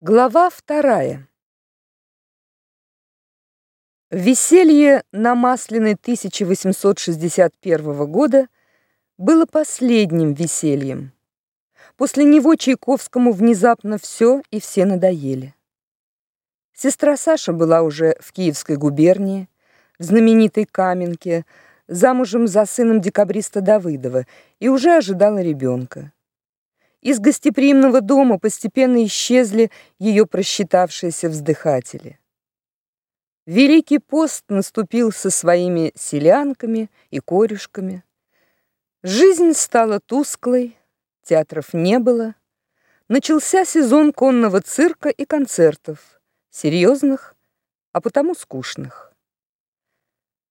Глава вторая. Веселье на Масляной 1861 года было последним весельем. После него Чайковскому внезапно все и все надоели. Сестра Саша была уже в Киевской губернии, в знаменитой Каменке, замужем за сыном декабриста Давыдова и уже ожидала ребенка. Из гостеприимного дома постепенно исчезли ее просчитавшиеся вздыхатели. Великий пост наступил со своими селянками и корюшками. Жизнь стала тусклой, театров не было. Начался сезон конного цирка и концертов, серьезных, а потому скучных.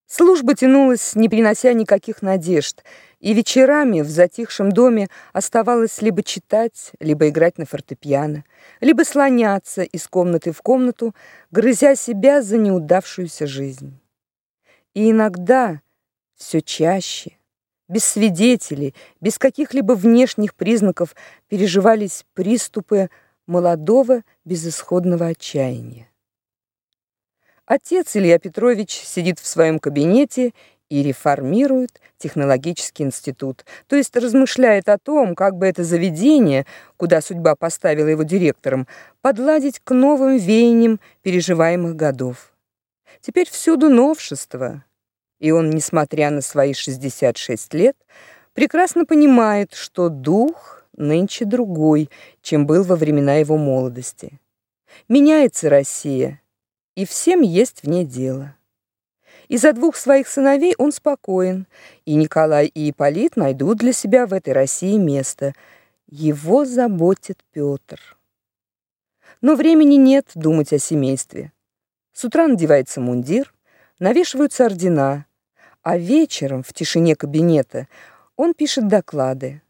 Служба тянулась, не принося никаких надежд, и вечерами в затихшем доме оставалось либо читать, либо играть на фортепиано, либо слоняться из комнаты в комнату, грызя себя за неудавшуюся жизнь. И иногда, все чаще, без свидетелей, без каких-либо внешних признаков переживались приступы молодого безысходного отчаяния. Отец Илья Петрович сидит в своем кабинете и реформирует технологический институт, то есть размышляет о том, как бы это заведение, куда судьба поставила его директором, подладить к новым веяниям переживаемых годов. Теперь всюду новшество, и он, несмотря на свои 66 лет, прекрасно понимает, что дух нынче другой, чем был во времена его молодости. Меняется Россия, и всем есть в ней дело. Из-за двух своих сыновей он спокоен, и Николай и Ипполит найдут для себя в этой России место. Его заботит Петр. Но времени нет думать о семействе. С утра надевается мундир, навешиваются ордена, а вечером в тишине кабинета он пишет доклады.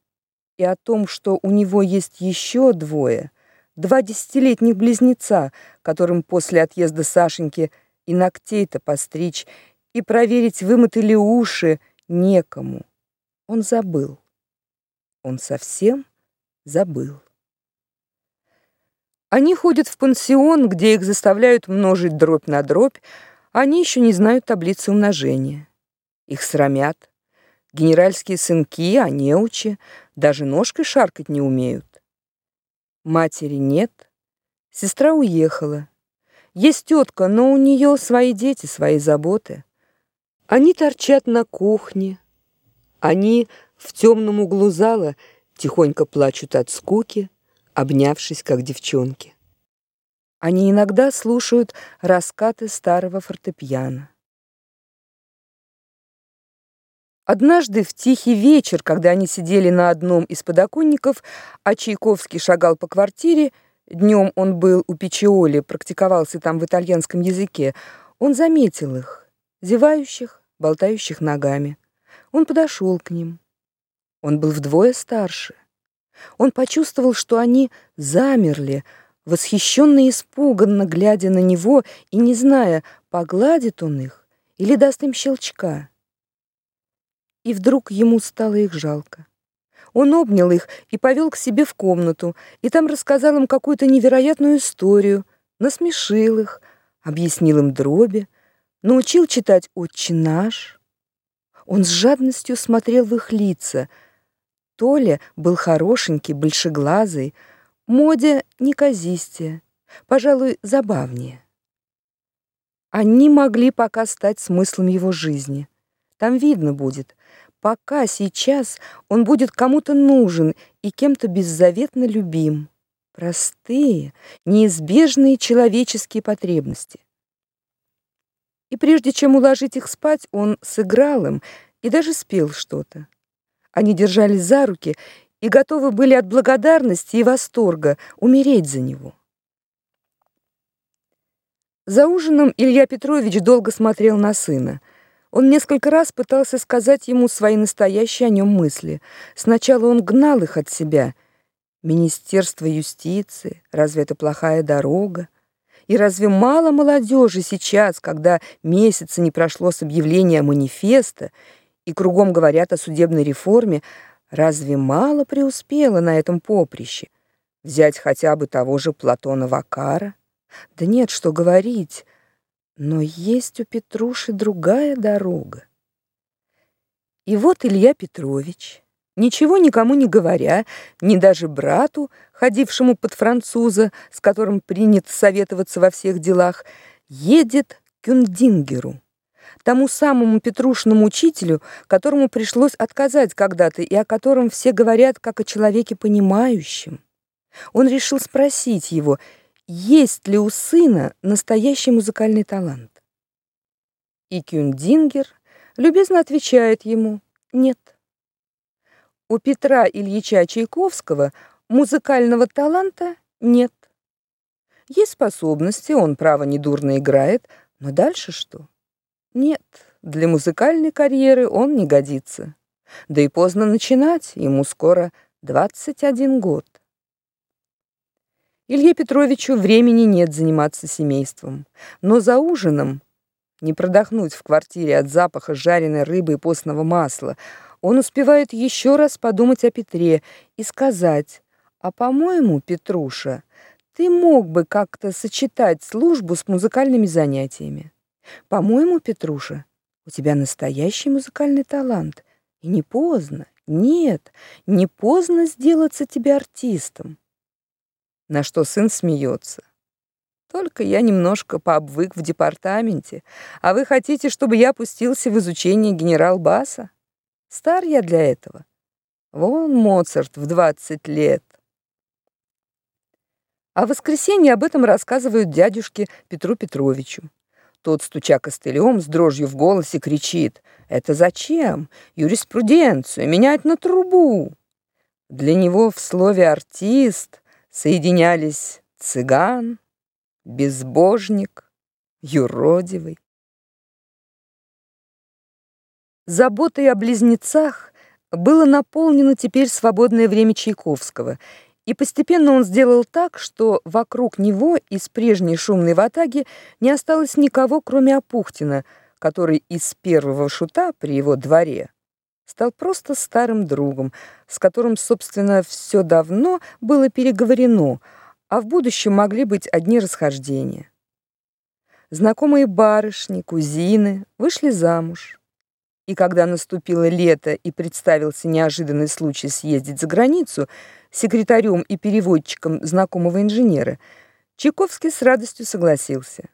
И о том, что у него есть еще двое – Два десятилетних близнеца, которым после отъезда Сашеньки и ногтей-то постричь, и проверить, вымыты ли уши, некому. Он забыл. Он совсем забыл. Они ходят в пансион, где их заставляют множить дробь на дробь, они еще не знают таблицы умножения. Их срамят. Генеральские сынки, а неучи, даже ножкой шаркать не умеют. Матери нет. Сестра уехала. Есть тетка, но у нее свои дети, свои заботы. Они торчат на кухне. Они в темном углу зала тихонько плачут от скуки, обнявшись, как девчонки. Они иногда слушают раскаты старого фортепиано. Однажды в тихий вечер, когда они сидели на одном из подоконников, а Чайковский шагал по квартире, днем он был у Пичиоли, практиковался там в итальянском языке, он заметил их, зевающих, болтающих ногами. Он подошел к ним. Он был вдвое старше. Он почувствовал, что они замерли, восхищенно и испуганно глядя на него и не зная, погладит он их или даст им щелчка и вдруг ему стало их жалко. Он обнял их и повел к себе в комнату, и там рассказал им какую-то невероятную историю, насмешил их, объяснил им дроби, научил читать «Отче наш». Он с жадностью смотрел в их лица. Толя был хорошенький, большеглазый, Модя неказистее, пожалуй, забавнее. Они могли пока стать смыслом его жизни. Там видно будет, пока сейчас он будет кому-то нужен и кем-то беззаветно любим. Простые, неизбежные человеческие потребности. И прежде чем уложить их спать, он сыграл им и даже спел что-то. Они держались за руки и готовы были от благодарности и восторга умереть за него. За ужином Илья Петрович долго смотрел на сына — он несколько раз пытался сказать ему свои настоящие о нем мысли. Сначала он гнал их от себя. Министерство юстиции, разве это плохая дорога? И разве мало молодежи сейчас, когда месяца не прошло с объявления манифеста, и кругом говорят о судебной реформе, разве мало преуспело на этом поприще? Взять хотя бы того же Платона Вакара. Да нет, что говорить. Но есть у Петруши другая дорога. И вот Илья Петрович, ничего никому не говоря, ни даже брату, ходившему под француза, с которым принято советоваться во всех делах, едет к Кюндингеру, тому самому Петрушному учителю, которому пришлось отказать когда-то и о котором все говорят как о человеке понимающем. Он решил спросить его, есть ли у сына настоящий музыкальный талант. И Кюндингер любезно отвечает ему: "Нет. У Петра Ильича Чайковского музыкального таланта нет. Есть способности, он право недурно играет, но дальше что? Нет, для музыкальной карьеры он не годится. Да и поздно начинать, ему скоро 21 год. Илье Петровичу времени нет заниматься семейством, но за ужином не продохнуть в квартире от запаха жареной рыбы и постного масла. Он успевает еще раз подумать о Петре и сказать: "А по-моему, Петруша, ты мог бы как-то сочетать службу с музыкальными занятиями. По-моему, Петруша, у тебя настоящий музыкальный талант, и не поздно. Нет, не поздно сделаться тебе артистом". На что сын смеется. Только я немножко пообвык в департаменте, а вы хотите, чтобы я пустился в изучение генерал-баса? Стар я для этого. Вон Моцарт в 20 лет. А в воскресенье об этом рассказывают дядюшке Петру Петровичу. Тот, стуча костылем, с дрожью в голосе кричит: "Это зачем? Юриспруденцию менять на трубу?" Для него в слове артист соединялись цыган, безбожник, юродивый. Заботой о близнецах было наполнено теперь свободное время Чайковского, и постепенно он сделал так, что вокруг него из прежней шумной ватаги не осталось никого, кроме Апухтина, который из первого шута при его дворе стал просто старым другом, с которым, собственно, все давно было переговорено, а в будущем могли быть одни расхождения. Знакомые барышни, кузины вышли замуж. И когда наступило лето и представился неожиданный случай съездить за границу секретарем и переводчиком знакомого инженера, Чайковский с радостью согласился.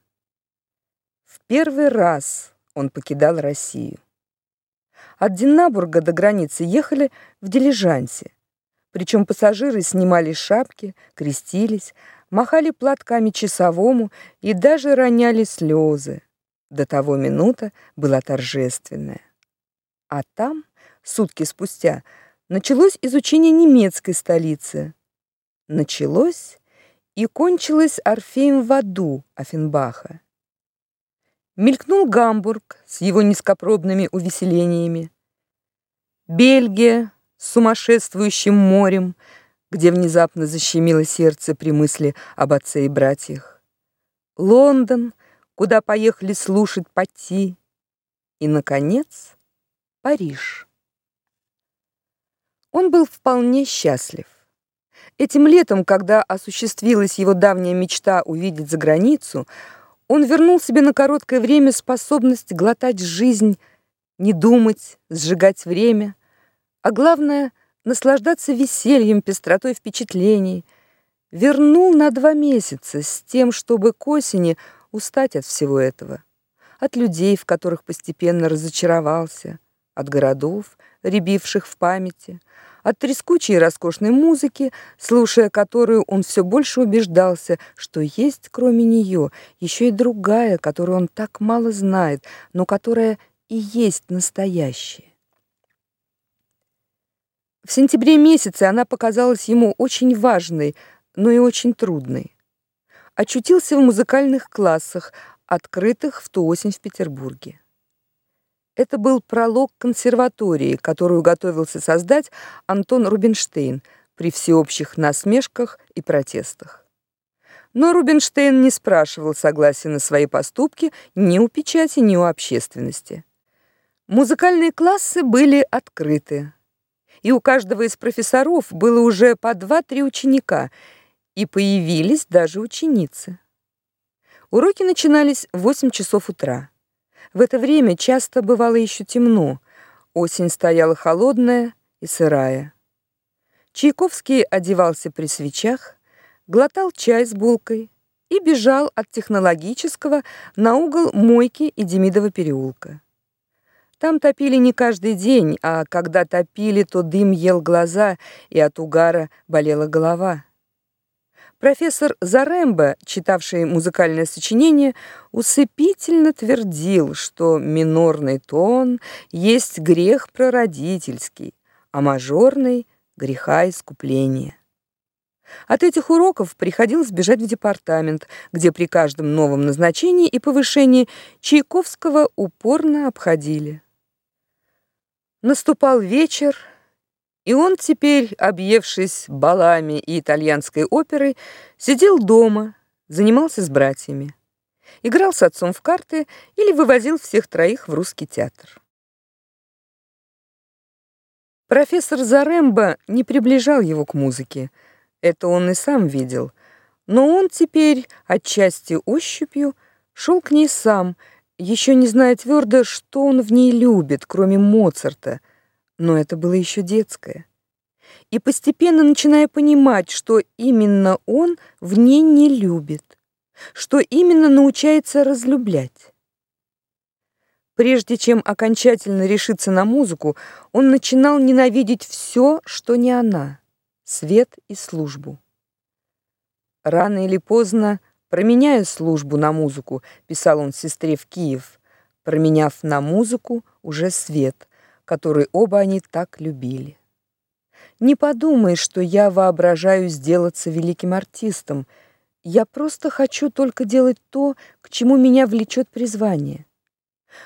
В первый раз он покидал Россию. От Динабурга до границы ехали в дилижансе. Причем пассажиры снимали шапки, крестились, махали платками часовому и даже роняли слезы. До того минута была торжественная. А там, сутки спустя, началось изучение немецкой столицы. Началось и кончилось Орфеем в аду Оффенбаха. Мелькнул Гамбург с его низкопробными увеселениями. Бельгия с сумасшествующим морем, где внезапно защемило сердце при мысли об отце и братьях. Лондон, куда поехали слушать Пати. И, наконец, Париж. Он был вполне счастлив. Этим летом, когда осуществилась его давняя мечта увидеть за границу, он вернул себе на короткое время способность глотать жизнь, не думать, сжигать время, а главное наслаждаться весельем, пестротой впечатлений. Вернул на два месяца с тем, чтобы к осени устать от всего этого, от людей, в которых постепенно разочаровался, от городов, рябивших в памяти, от трескучей и роскошной музыки, слушая которую он все больше убеждался, что есть кроме нее еще и другая, которую он так мало знает, но которая и есть настоящая. В сентябре месяце она показалась ему очень важной, но и очень трудной. Очутился в музыкальных классах, открытых в ту осень в Петербурге. Это был пролог консерватории, которую готовился создать Антон Рубинштейн при всеобщих насмешках и протестах. Но Рубинштейн не спрашивал согласия на свои поступки ни у печати, ни у общественности. Музыкальные классы были открыты, и у каждого из профессоров было уже по два-три ученика, и появились даже ученицы. Уроки начинались в 8 часов утра. В это время часто бывало еще темно. Осень стояла холодная и сырая. Чайковский одевался при свечах, глотал чай с булкой и бежал от технологического на угол Мойки и Демидова переулка. Там топили не каждый день, а когда топили, то дым ел глаза, и от угара болела голова. Профессор Зарембо, читавший музыкальное сочинение, усыпительно твердил, что минорный тон есть грех прародительский, а мажорный греха искупления. От этих уроков приходилось бежать в департамент, где при каждом новом назначении и повышении Чайковского упорно обходили. Наступал вечер, и он теперь, объевшись балами и итальянской оперой, сидел дома, занимался с братьями, играл с отцом в карты или вывозил всех троих в русский театр. Профессор Зарембо не приближал его к музыке. Это он и сам видел. Но он теперь отчасти ощупью шел к ней сам, еще не зная твердо, что он в ней любит, кроме Моцарта. Но это было еще детское. И постепенно начиная понимать, что именно он в ней не любит, что именно научается разлюблять. Прежде чем окончательно решиться на музыку, он начинал ненавидеть все, что не она: свет и службу. Рано или поздно, променяя службу на музыку, писал он сестре в Киев, променяв на музыку уже свет, который оба они так любили. Не подумай, что я воображаю сделаться великим артистом. Я просто хочу только делать то, к чему меня влечет призвание.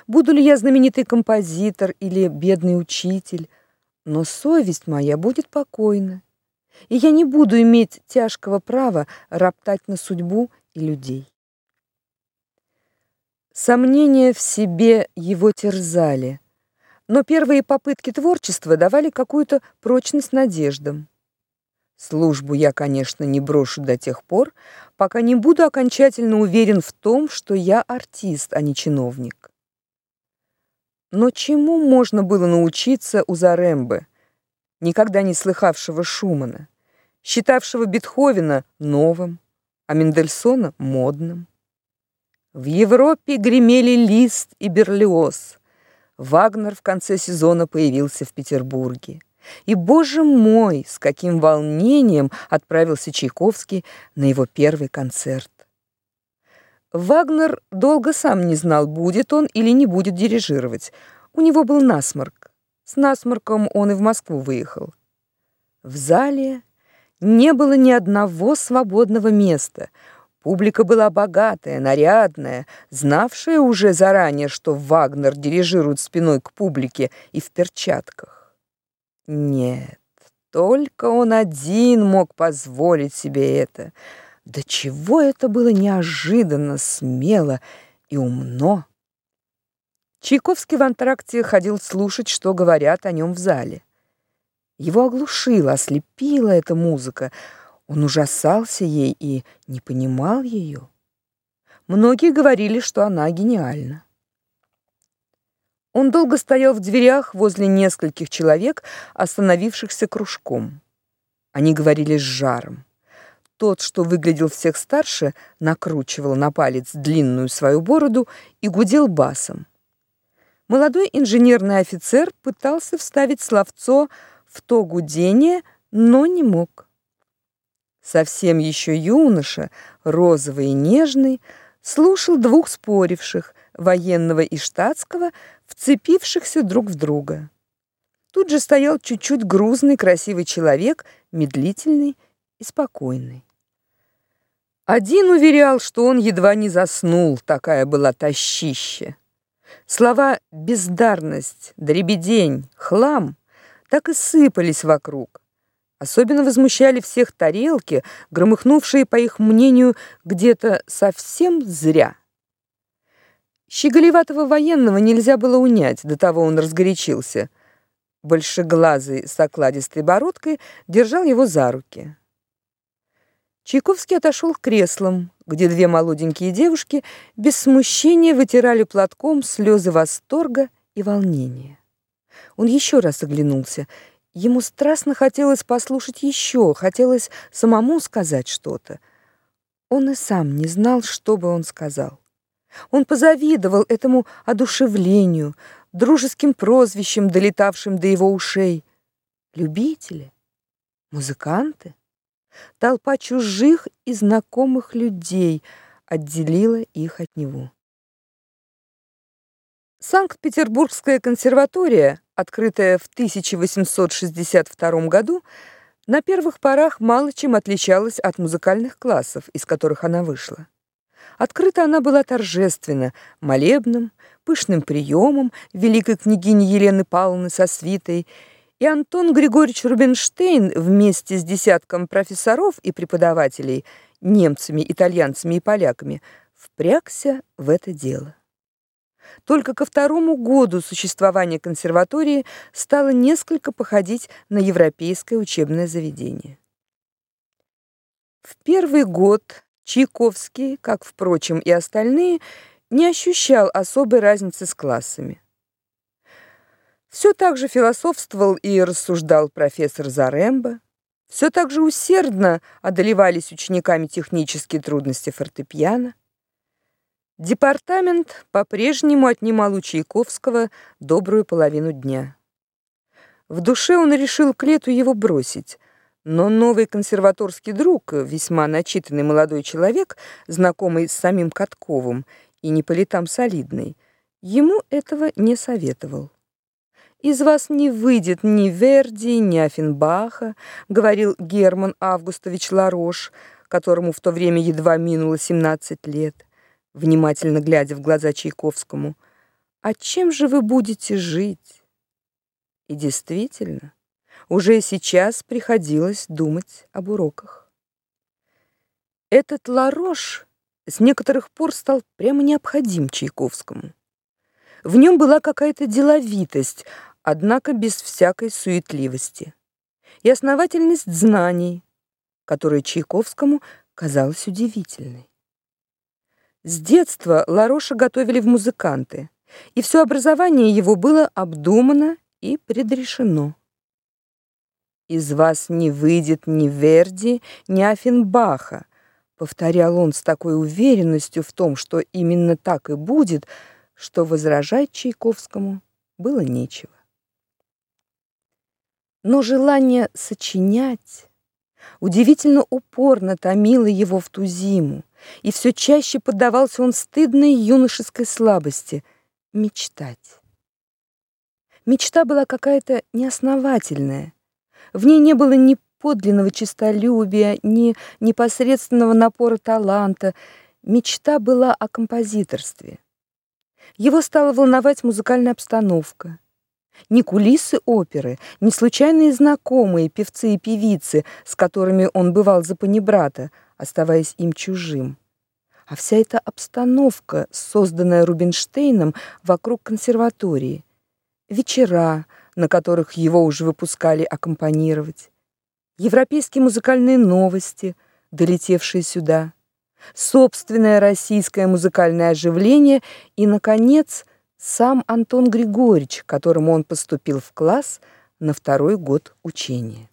Буду ли я знаменитый композитор или бедный учитель, но совесть моя будет покойна, и я не буду иметь тяжкого права роптать на судьбу и людей. Сомнения в себе его терзали, но первые попытки творчества давали какую-то прочность надеждам. Службу я, конечно, не брошу до тех пор, пока не буду окончательно уверен в том, что я артист, а не чиновник. Но чему можно было научиться у Зарембы, никогда не слыхавшего Шумана, считавшего Бетховена новым, а Мендельсона модным? В Европе гремели Лист и Берлиоз. Вагнер в конце сезона появился в Петербурге. И, боже мой, с каким волнением отправился Чайковский на его первый концерт. Вагнер долго сам не знал, будет он или не будет дирижировать. У него был насморк. С насморком он и в Москву выехал. В зале не было ни одного свободного места. Публика была богатая, нарядная, знавшая уже заранее, что Вагнер дирижирует спиной к публике и в перчатках. Нет, только он один мог позволить себе это — да чего это было неожиданно, смело и умно. Чайковский в антракте ходил слушать, что говорят о нем в зале. Его оглушила, ослепила эта музыка. Он ужасался ей и не понимал ее. Многие говорили, что она гениальна. Он долго стоял в дверях возле нескольких человек, остановившихся кружком. Они говорили с жаром. Тот, что выглядел всех старше, накручивал на палец длинную свою бороду и гудел басом. Молодой инженерный офицер пытался вставить словцо в то гудение, но не мог. Совсем еще юноша, розовый и нежный, слушал двух споривших, военного и штатского, вцепившихся друг в друга. Тут же стоял чуть-чуть грузный, красивый человек, медлительный и спокойный. Один уверял, что он едва не заснул, такая была тащища. Слова бездарность, дребедень, хлам так и сыпались вокруг. Особенно возмущали всех тарелки, громыхнувшие, по их мнению, где-то совсем зря. Щеголеватого военного нельзя было унять, до того он разгорячился. Большеглазый с окладистой бородкой держал его за руки. Чайковский отошел к креслам, где две молоденькие девушки без смущения вытирали платком слезы восторга и волнения. Он еще раз оглянулся. Ему страстно хотелось послушать еще, хотелось самому сказать что-то. Он и сам не знал, что бы он сказал. Он позавидовал этому одушевлению, дружеским прозвищам, долетавшим до его ушей. Любители, музыканты. Толпа чужих и знакомых людей отделила их от него. Санкт-Петербургская консерватория, открытая в 1862 году, на первых порах мало чем отличалась от музыкальных классов, из которых она вышла. Открыта она была торжественно, молебным, пышным приемом великой княгини Елены Павловны со свитой и Антон Григорьевич Рубинштейн вместе с десятком профессоров и преподавателей, немцами, итальянцами и поляками, впрягся в это дело. Только ко второму году существования консерватории стало несколько походить на европейское учебное заведение. В первый год Чайковский, как впрочем и остальные, не ощущал особой разницы с классами. Все так же философствовал и рассуждал профессор Заремба, все так же усердно одолевались учениками технические трудности фортепиано. Департамент по-прежнему отнимал у Чайковского добрую половину дня. В душе он решил к лету его бросить, но новый консерваторский друг, весьма начитанный молодой человек, знакомый с самим Катковым и не по летам солидный, ему этого не советовал. Из вас не выйдет ни Верди, ни Афенбаха, говорил Герман Августович Ларош, которому в то время едва минуло 17 лет, внимательно глядя в глаза Чайковскому. А чем же вы будете жить? И действительно, уже сейчас приходилось думать об уроках. Этот Ларош с некоторых пор стал прямо необходим Чайковскому. В нем была какая-то деловитость, однако без всякой суетливости, и основательность знаний, которая Чайковскому казалась удивительной. С детства Лароша готовили в музыканты, и все образование его было обдумано и предрешено. Из вас не выйдет ни Верди, ни Афенбаха, повторял он с такой уверенностью в том, что именно так и будет, что возражать Чайковскому было нечего. Но желание сочинять удивительно упорно томило его в ту зиму, и все чаще поддавался он стыдной юношеской слабости мечтать. Мечта была какая-то неосновательная. В ней не было ни подлинного честолюбия, ни непосредственного напора таланта. Мечта была о композиторстве. Его стала волновать музыкальная обстановка. Ни кулисы оперы, ни случайные знакомые певцы и певицы, с которыми он бывал за панибрата, оставаясь им чужим. А вся эта обстановка, созданная Рубинштейном вокруг консерватории. Вечера, на которых его уже выпускали аккомпанировать. Европейские музыкальные новости, долетевшие сюда. Собственное российское музыкальное оживление и, наконец, сам Антон Григорьевич, которому он поступил в класс на второй год учения.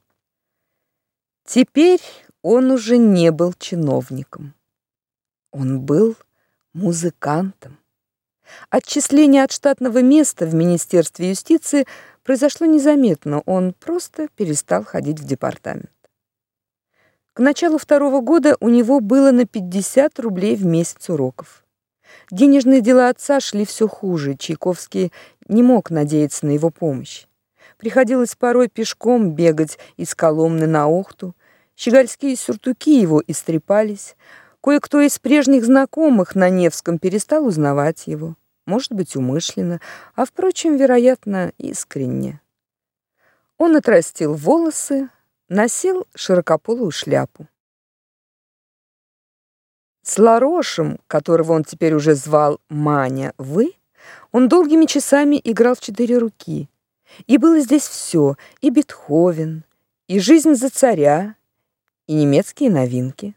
Теперь он уже не был чиновником. Он был музыкантом. Отчисление от штатного места в Министерстве юстиции произошло незаметно, он просто перестал ходить в департамент. К началу второго года у него было на 50 рублей в месяц уроков. Денежные дела отца шли все хуже. Чайковский не мог надеяться на его помощь. Приходилось порой пешком бегать из Коломны на Охту. Щегольские сюртуки его истрепались. Кое-кто из прежних знакомых на Невском перестал узнавать его. Может быть, умышленно, а, впрочем, вероятно, искренне. Он отрастил волосы, носил широкополую шляпу. С Ларошем, которого он теперь уже звал Маня, вы, он долгими часами играл в четыре руки. И было здесь все: и Бетховен, и жизнь за царя, и немецкие новинки.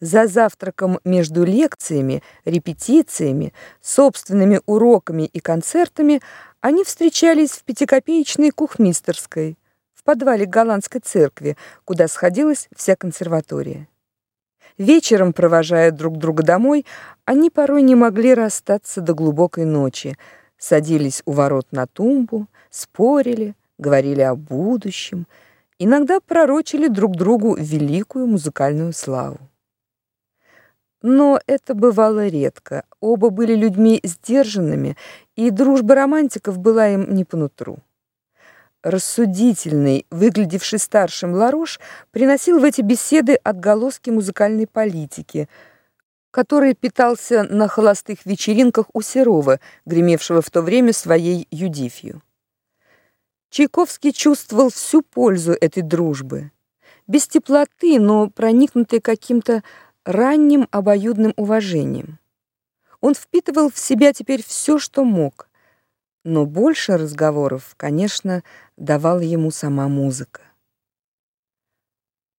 За завтраком между лекциями, репетициями, собственными уроками и концертами они встречались в пятикопеечной кухмистерской, в подвале голландской церкви, куда сходилась вся консерватория. Вечером, провожая друг друга домой, они порой не могли расстаться до глубокой ночи, садились у ворот на тумбу, спорили, говорили о будущем, иногда пророчили друг другу великую музыкальную славу. Но это бывало редко. Оба были людьми сдержанными, и дружба романтиков была им не по нутру. Рассудительный, выглядевший старшим Ларош, приносил в эти беседы отголоски музыкальной политики, который питался на холостых вечеринках у Серова, гремевшего в то время своей Юдифью. Чайковский чувствовал всю пользу этой дружбы. Без теплоты, но проникнутый каким-то ранним обоюдным уважением. Он впитывал в себя теперь все, что мог. Но больше разговоров, конечно, давала ему сама музыка.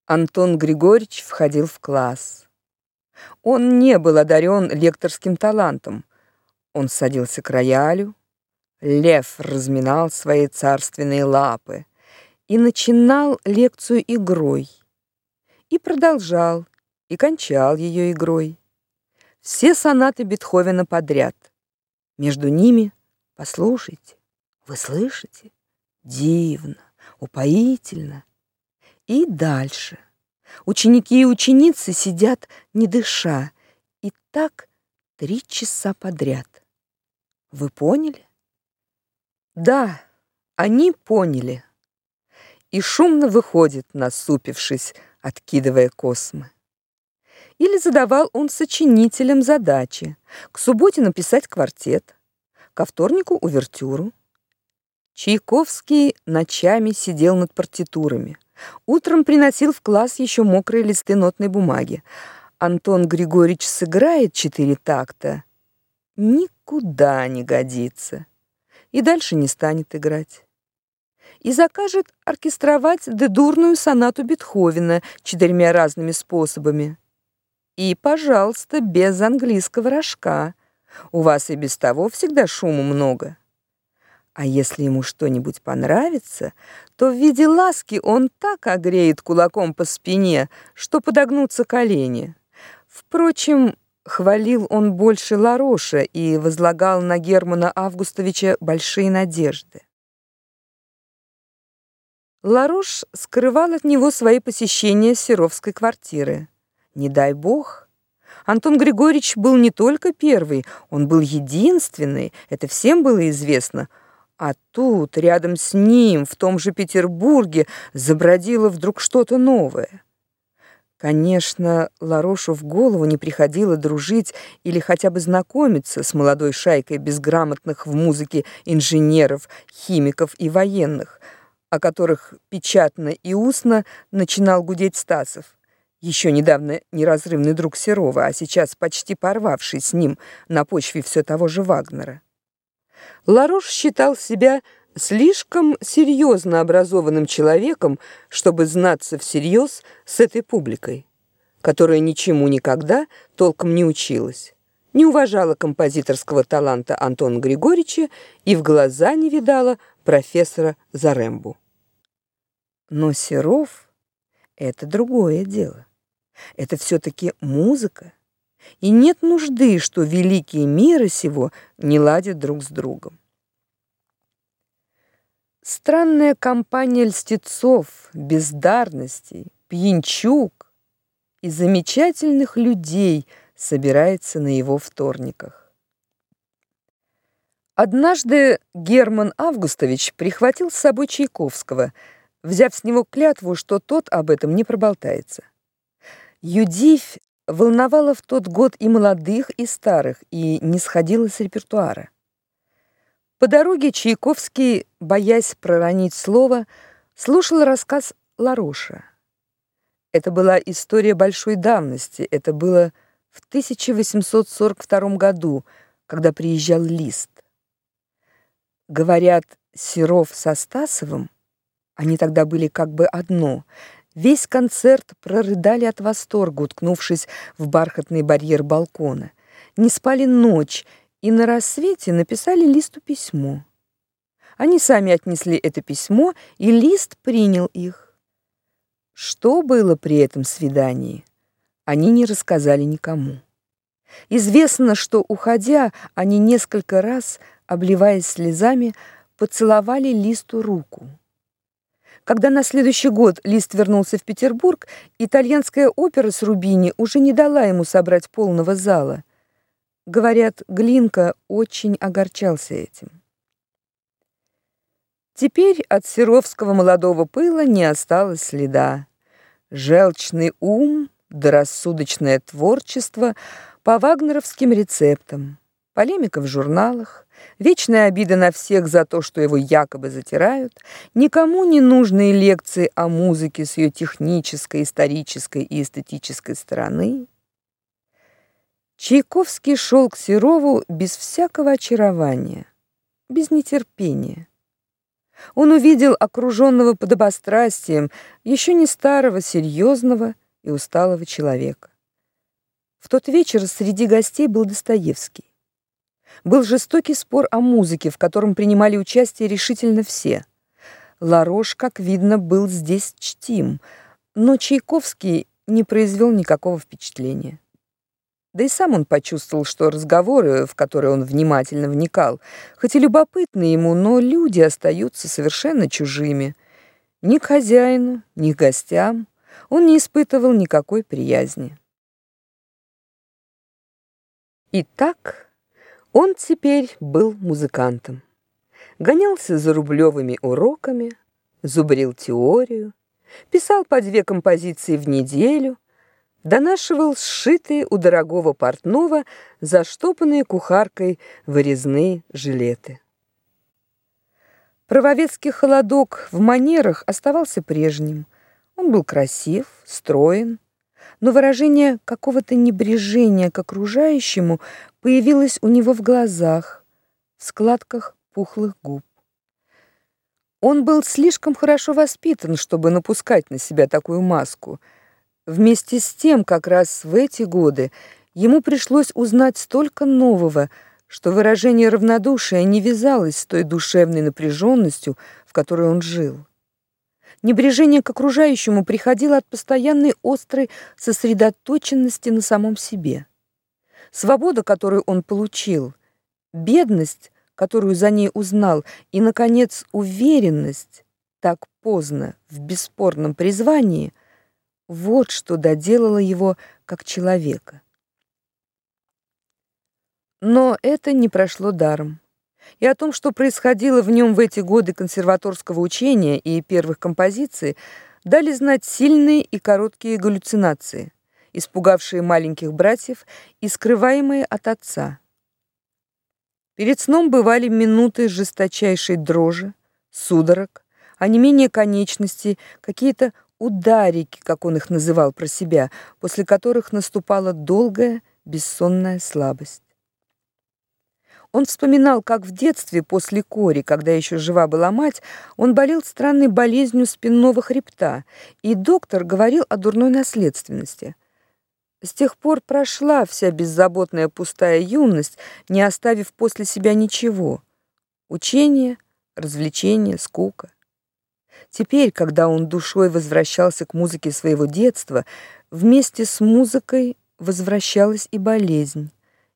Антон Григорьевич входил в класс. Он не был одарен лекторским талантом. Он садился к роялю, лев разминал свои царственные лапы и начинал лекцию игрой. И продолжал, и кончал ее игрой. Все сонаты Бетховена подряд. Между ними, послушайте, вы слышите? Дивно, упоительно. И дальше. Ученики и ученицы сидят, не дыша, и так три часа подряд. Вы поняли? Да, они поняли. И шумно выходит, насупившись, откидывая космы или задавал он сочинителям задачи: к субботе написать квартет, ко вторнику увертюру. Чайковский ночами сидел над партитурами. Утром приносил в класс еще мокрые листы нотной бумаги. Антон Григорьевич сыграет четыре такта. Никуда не годится. И дальше не станет играть. И закажет оркестровать дедурную сонату Бетховена четырьмя разными способами. И, пожалуйста, без английского рожка. У вас и без того всегда шума много. А если ему что-нибудь понравится, то в виде ласки он так огреет кулаком по спине, что подогнутся колени. Впрочем, хвалил он больше Лароша и возлагал на Германа Августовича большие надежды. Ларош скрывал от него свои посещения Серовской квартиры. Не дай бог. Антон Григорьевич был не только первый, он был единственный, это всем было известно. А тут, рядом с ним, в том же Петербурге, забродило вдруг что-то новое. Конечно, Ларошу в голову не приходило дружить или хотя бы знакомиться с молодой шайкой безграмотных в музыке инженеров, химиков и военных, о которых печатно и устно начинал гудеть Стасов еще недавно неразрывный друг Серова, а сейчас почти порвавший с ним на почве все того же Вагнера. Ларош считал себя слишком серьезно образованным человеком, чтобы знаться всерьез с этой публикой, которая ничему никогда толком не училась, не уважала композиторского таланта Антона Григорьевича и в глаза не видала профессора Зарембу. Но Серов — это другое дело. Это все-таки музыка. И нет нужды, что великие миры сего не ладят друг с другом. Странная компания льстецов, бездарностей, пьянчук и замечательных людей собирается на его вторниках. Однажды Герман Августович прихватил с собой Чайковского, взяв с него клятву, что тот об этом не проболтается. Юдивь волновала в тот год и молодых, и старых, и не сходила с репертуара. По дороге Чайковский, боясь проронить слово, слушал рассказ Лароша. Это была история большой давности, это было в 1842 году, когда приезжал Лист. Говорят, Серов со Стасовым, они тогда были как бы одно — Весь концерт прорыдали от восторга, уткнувшись в бархатный барьер балкона. Не спали ночь и на рассвете написали Листу письмо. Они сами отнесли это письмо, и Лист принял их. Что было при этом свидании, они не рассказали никому. Известно, что уходя, они несколько раз, обливаясь слезами, поцеловали Листу руку. Когда на следующий год Лист вернулся в Петербург, итальянская опера с Рубини уже не дала ему собрать полного зала. Говорят, Глинка очень огорчался этим. Теперь от Серовского молодого пыла не осталось следа. Желчный ум да рассудочное творчество по вагнеровским рецептам, полемика в журналах, вечная обида на всех за то, что его якобы затирают, никому не нужные лекции о музыке с ее технической, исторической и эстетической стороны. Чайковский шел к Серову без всякого очарования, без нетерпения. Он увидел окруженного подобострастием еще не старого, серьезного и усталого человека. В тот вечер среди гостей был Достоевский. Был жестокий спор о музыке, в котором принимали участие решительно все. Ларош, как видно, был здесь чтим, но Чайковский не произвел никакого впечатления. Да и сам он почувствовал, что разговоры, в которые он внимательно вникал, хоть и любопытны ему, но люди остаются совершенно чужими. Ни к хозяину, ни к гостям он не испытывал никакой приязни. Итак, он теперь был музыкантом. Гонялся за рублевыми уроками, зубрил теорию, писал по две композиции в неделю, донашивал сшитые у дорогого портного заштопанные кухаркой вырезные жилеты. Правовецкий холодок в манерах оставался прежним. Он был красив, строен, но выражение какого-то небрежения к окружающему появилось у него в глазах, в складках пухлых губ. Он был слишком хорошо воспитан, чтобы напускать на себя такую маску — Вместе с тем, как раз в эти годы ему пришлось узнать столько нового, что выражение равнодушия не вязалось с той душевной напряженностью, в которой он жил. Небрежение к окружающему приходило от постоянной острой сосредоточенности на самом себе. Свобода, которую он получил, бедность, которую за ней узнал, и наконец уверенность так поздно в бесспорном призвании — вот что доделало его как человека. Но это не прошло даром. И о том, что происходило в нем в эти годы консерваторского учения и первых композиций, дали знать сильные и короткие галлюцинации, испугавшие маленьких братьев и скрываемые от отца. Перед сном бывали минуты жесточайшей дрожи, судорог, а не менее конечностей, какие-то ударики, как он их называл про себя, после которых наступала долгая бессонная слабость. Он вспоминал, как в детстве после кори, когда еще жива была мать, он болел странной болезнью спинного хребта, и доктор говорил о дурной наследственности. С тех пор прошла вся беззаботная пустая юность, не оставив после себя ничего: учение, развлечение, скука. Теперь, когда он душой возвращался к музыке своего детства, вместе с музыкой возвращалась и болезнь,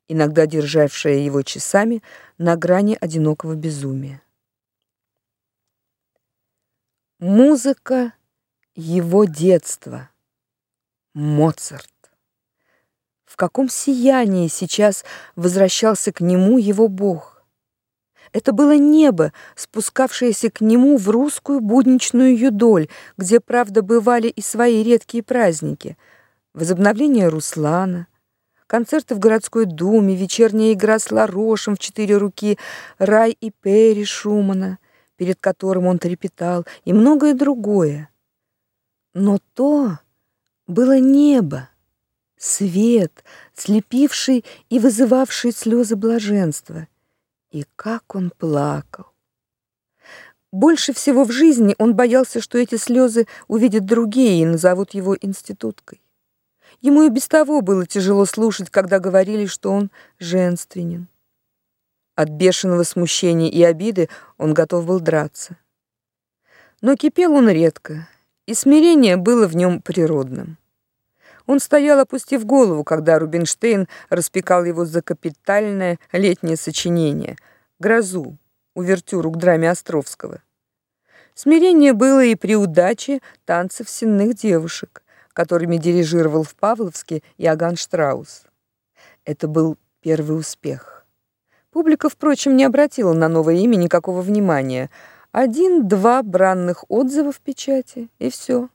иногда державшая его часами на грани одинокого безумия. Музыка его детства. Моцарт. В каком сиянии сейчас возвращался к нему его Бог. Это было небо, спускавшееся к нему в русскую будничную юдоль, где, правда, бывали и свои редкие праздники. Возобновление Руслана, концерты в городской думе, вечерняя игра с Ларошем в четыре руки, Рай и Пери Шумана, перед которым он трепетал, и многое другое. Но то было небо, свет, слепивший и вызывавший слезы блаженства. И как он плакал! Больше всего в жизни он боялся, что эти слезы увидят другие и назовут его институткой. Ему и без того было тяжело слушать, когда говорили, что он женственен. От бешеного смущения и обиды он готов был драться. Но кипел он редко, и смирение было в нем природным. Он стоял, опустив голову, когда Рубинштейн распекал его за капитальное летнее сочинение «Грозу», увертюру к драме Островского. Смирение было и при удаче танцев сенных девушек, которыми дирижировал в Павловске Иоганн Штраус. Это был первый успех. Публика, впрочем, не обратила на новое имя никакого внимания. Один-два бранных отзыва в печати, и все.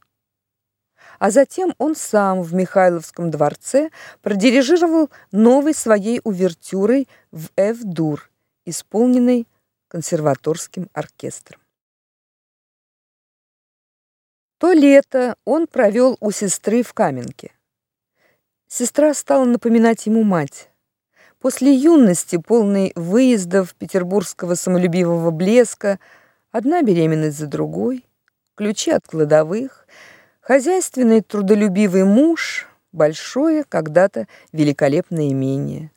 А затем он сам в Михайловском дворце продирижировал новой своей увертюрой в F-дур, исполненной консерваторским оркестром. То лето он провел у сестры в Каменке. Сестра стала напоминать ему мать. После юности, полной выездов, петербургского самолюбивого блеска, одна беременность за другой, ключи от кладовых, хозяйственный трудолюбивый муж, большое когда-то великолепное имение.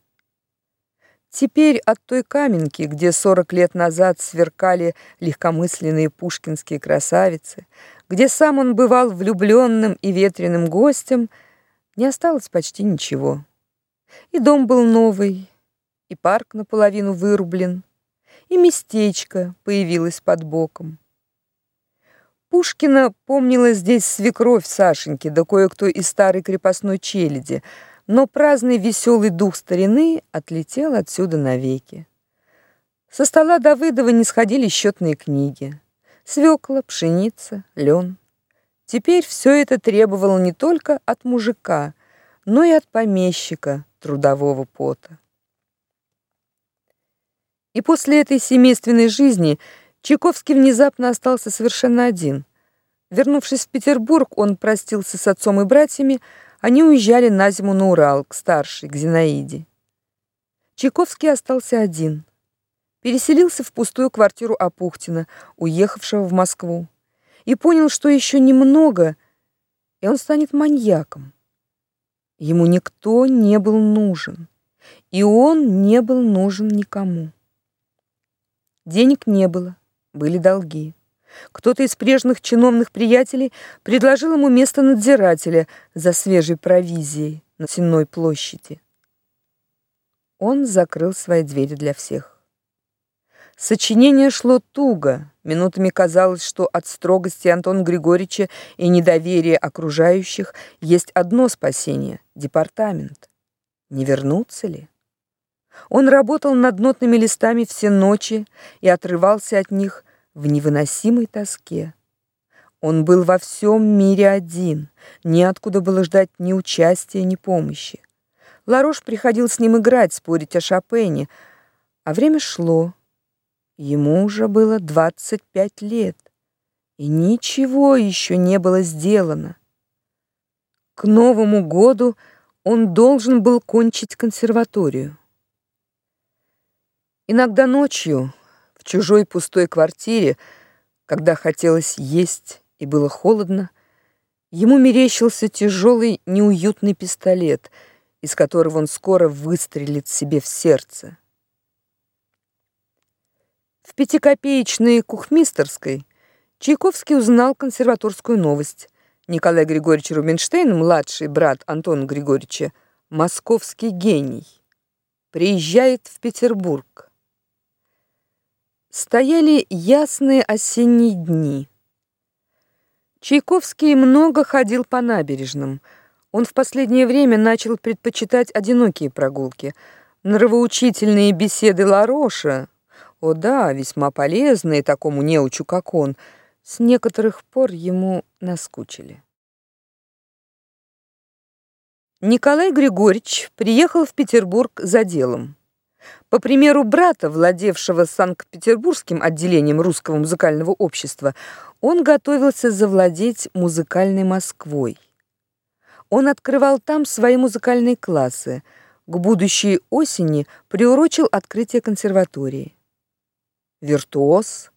Теперь от той каменки, где сорок лет назад сверкали легкомысленные пушкинские красавицы, где сам он бывал влюбленным и ветреным гостем, не осталось почти ничего. И дом был новый, и парк наполовину вырублен, и местечко появилось под боком. Пушкина помнила здесь свекровь Сашеньки, да кое-кто из старой крепостной челяди — но праздный веселый дух старины отлетел отсюда навеки. Со стола Давыдова не сходили счетные книги. Свекла, пшеница, лен. Теперь все это требовало не только от мужика, но и от помещика трудового пота. И после этой семейственной жизни Чайковский внезапно остался совершенно один. Вернувшись в Петербург, он простился с отцом и братьями, они уезжали на зиму на Урал, к старшей, к Зинаиде. Чайковский остался один. Переселился в пустую квартиру Апухтина, уехавшего в Москву, и понял, что еще немного, и он станет маньяком. Ему никто не был нужен, и он не был нужен никому. Денег не было, были долги. Кто-то из прежних чиновных приятелей предложил ему место надзирателя за свежей провизией на Сенной площади. Он закрыл свои двери для всех. Сочинение шло туго. Минутами казалось, что от строгости Антона Григорьевича и недоверия окружающих есть одно спасение департамент. Не вернуться ли? Он работал над нотными листами все ночи и отрывался от них в невыносимой тоске. Он был во всем мире один, неоткуда было ждать ни участия, ни помощи. Ларош приходил с ним играть, спорить о Шопене, а время шло. Ему уже было 25 лет, и ничего еще не было сделано. К Новому году он должен был кончить консерваторию. Иногда ночью, в чужой пустой квартире, когда хотелось есть и было холодно, ему мерещился тяжелый, неуютный пистолет, из которого он скоро выстрелит себе в сердце. В пятикопеечной кухмистерской Чайковский узнал консерваторскую новость. Николай Григорьевич Рубинштейн, младший брат Антона Григорьевича, московский гений, приезжает в Петербург. Стояли ясные осенние дни. Чайковский много ходил по набережным. Он в последнее время начал предпочитать одинокие прогулки. Нравоучительные беседы Лароша, о да, весьма полезные такому неучу, как он, с некоторых пор ему наскучили. Николай Григорьевич приехал в Петербург за делом. По примеру брата, владевшего Санкт-Петербургским отделением русского музыкального общества, он готовился завладеть музыкальной Москвой. Он открывал там свои музыкальные классы. К будущей осени приурочил открытие консерватории. Виртуоз,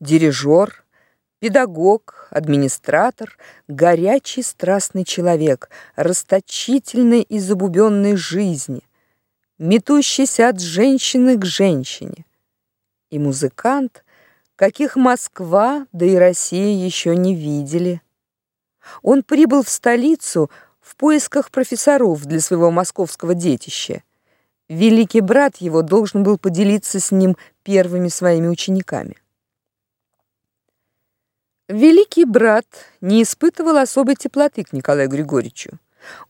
дирижер, педагог, администратор, горячий страстный человек, расточительный и забубенный жизни, метущийся от женщины к женщине, и музыкант, каких Москва, да и Россия еще не видели. Он прибыл в столицу в поисках профессоров для своего московского детища. Великий брат его должен был поделиться с ним первыми своими учениками. Великий брат не испытывал особой теплоты к Николаю Григорьевичу.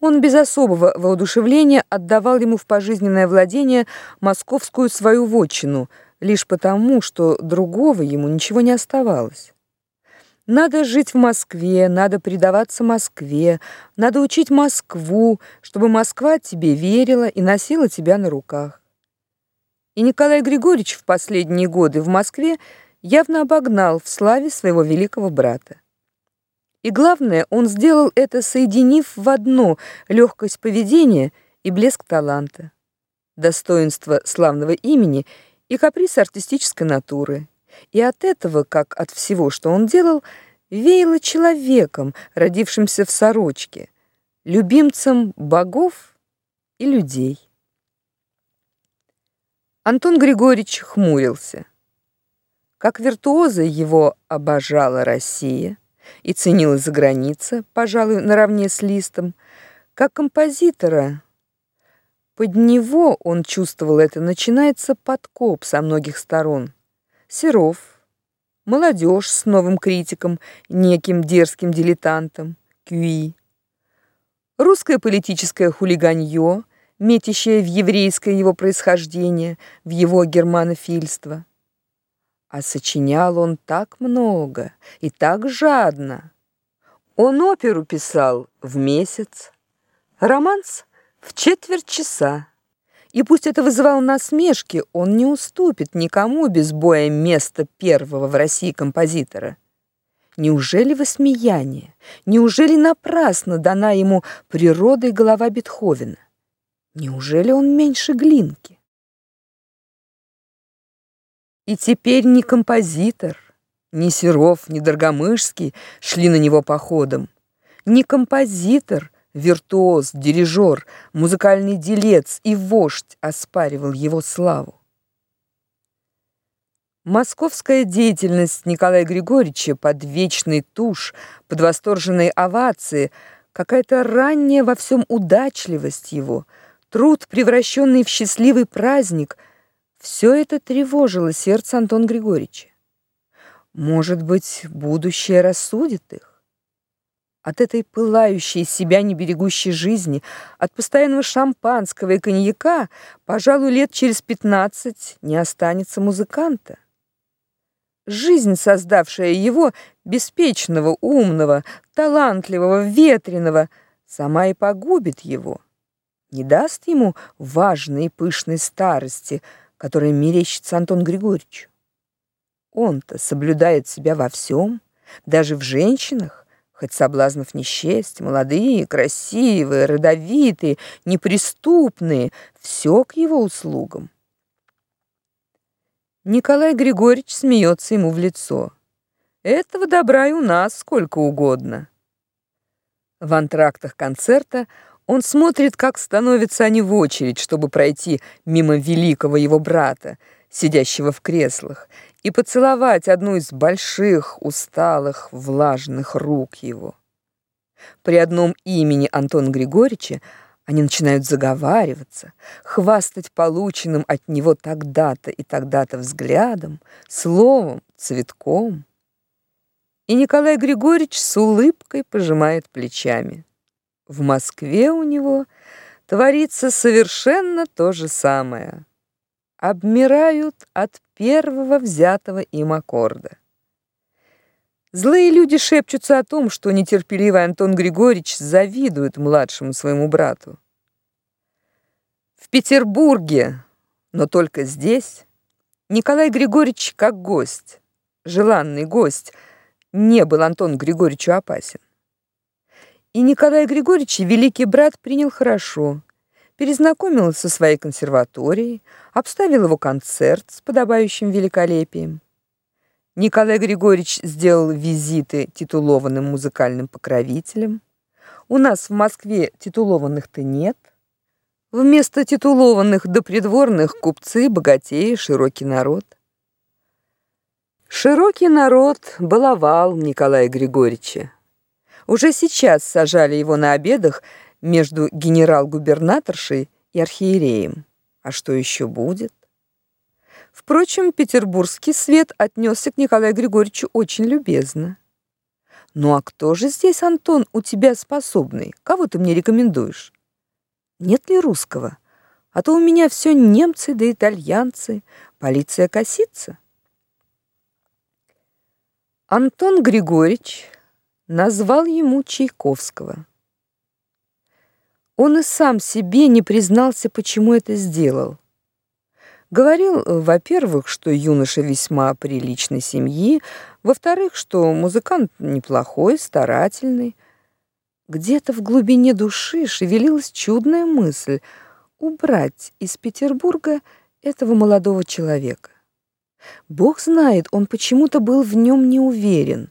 Он без особого воодушевления отдавал ему в пожизненное владение московскую свою вотчину, лишь потому, что другого ему ничего не оставалось. Надо жить в Москве, надо предаваться Москве, надо учить Москву, чтобы Москва тебе верила и носила тебя на руках. И Николай Григорьевич в последние годы в Москве явно обогнал в славе своего великого брата. И главное, он сделал это, соединив в одно легкость поведения и блеск таланта, достоинство славного имени и каприз артистической натуры. И от этого, как от всего, что он делал, веяло человеком, родившимся в сорочке, любимцем богов и людей. Антон Григорьевич хмурился. Как виртуоза его обожала Россия и ценила за граница, пожалуй, наравне с Листом, как композитора. Под него он чувствовал это, начинается подкоп со многих сторон. Серов, молодежь с новым критиком, неким дерзким дилетантом, Кюи. Русское политическое хулиганье, метящее в еврейское его происхождение, в его германофильство. А сочинял он так много и так жадно. Он оперу писал в месяц, романс в четверть часа. И пусть это вызывало насмешки, он не уступит никому без боя место первого в России композитора. Неужели высмеяние? Неужели напрасно дана ему природой голова Бетховена? Неужели он меньше Глинки? И теперь ни композитор, ни Серов, ни Доргомышский шли на него походом. Ни композитор, виртуоз, дирижер, музыкальный делец и вождь оспаривал его славу. Московская деятельность Николая Григорьевича под вечный тушь, под восторженные овации, какая-то ранняя во всем удачливость его, труд, превращенный в счастливый праздник — все это тревожило сердце Антон Григорьевича. Может быть, будущее рассудит их? От этой пылающей себя не берегущей жизни, от постоянного шампанского и коньяка, пожалуй, лет через пятнадцать не останется музыканта. Жизнь, создавшая его, беспечного, умного, талантливого, ветреного, сама и погубит его. Не даст ему важной и пышной старости — которое мерещится Антон Григорьевич. Он-то соблюдает себя во всем, даже в женщинах, хоть соблазнов не счесть, молодые, красивые, родовитые, неприступные, все к его услугам. Николай Григорьевич смеется ему в лицо. Этого добра и у нас сколько угодно. В антрактах концерта он смотрит, как становятся они в очередь, чтобы пройти мимо великого его брата, сидящего в креслах, и поцеловать одну из больших, усталых, влажных рук его. При одном имени Антона Григорьевича они начинают заговариваться, хвастать полученным от него тогда-то и тогда-то взглядом, словом, цветком. И Николай Григорьевич с улыбкой пожимает плечами. В Москве у него творится совершенно то же самое. Обмирают от первого взятого им аккорда. Злые люди шепчутся о том, что нетерпеливый Антон Григорьевич завидует младшему своему брату. В Петербурге, но только здесь, Николай Григорьевич как гость, желанный гость, не был Антон Григорьевичу опасен. И Николай Григорьевич великий брат принял хорошо. Перезнакомил со своей консерваторией, обставил его концерт с подобающим великолепием. Николай Григорьевич сделал визиты титулованным музыкальным покровителям. У нас в Москве титулованных-то нет. Вместо титулованных до придворных купцы, богатеи, широкий народ. Широкий народ баловал Николая Григорьевича. Уже сейчас сажали его на обедах между генерал-губернаторшей и архиереем. А что еще будет? Впрочем, петербургский свет отнесся к Николаю Григорьевичу очень любезно. Ну а кто же здесь, Антон, у тебя способный? Кого ты мне рекомендуешь? Нет ли русского? А то у меня все немцы да итальянцы, полиция косится. Антон Григорьевич назвал ему Чайковского. Он и сам себе не признался, почему это сделал. Говорил, во-первых, что юноша весьма приличной семьи, во-вторых, что музыкант неплохой, старательный. Где-то в глубине души шевелилась чудная мысль убрать из Петербурга этого молодого человека. Бог знает, он почему-то был в нем не уверен.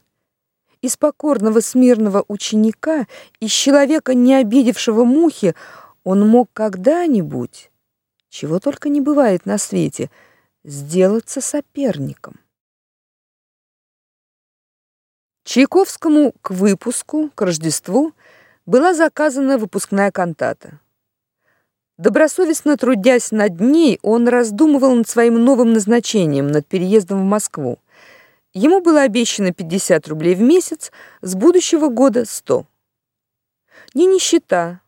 Из покорного смирного ученика, из человека, не обидевшего мухи, он мог когда-нибудь, чего только не бывает на свете, сделаться соперником. Чайковскому к выпуску, к Рождеству была заказана выпускная кантата. Добросовестно трудясь над ней, он раздумывал над своим новым назначением, над переездом в Москву. Ему было обещано 50 рублей в месяц, с будущего года 100. Не нищета,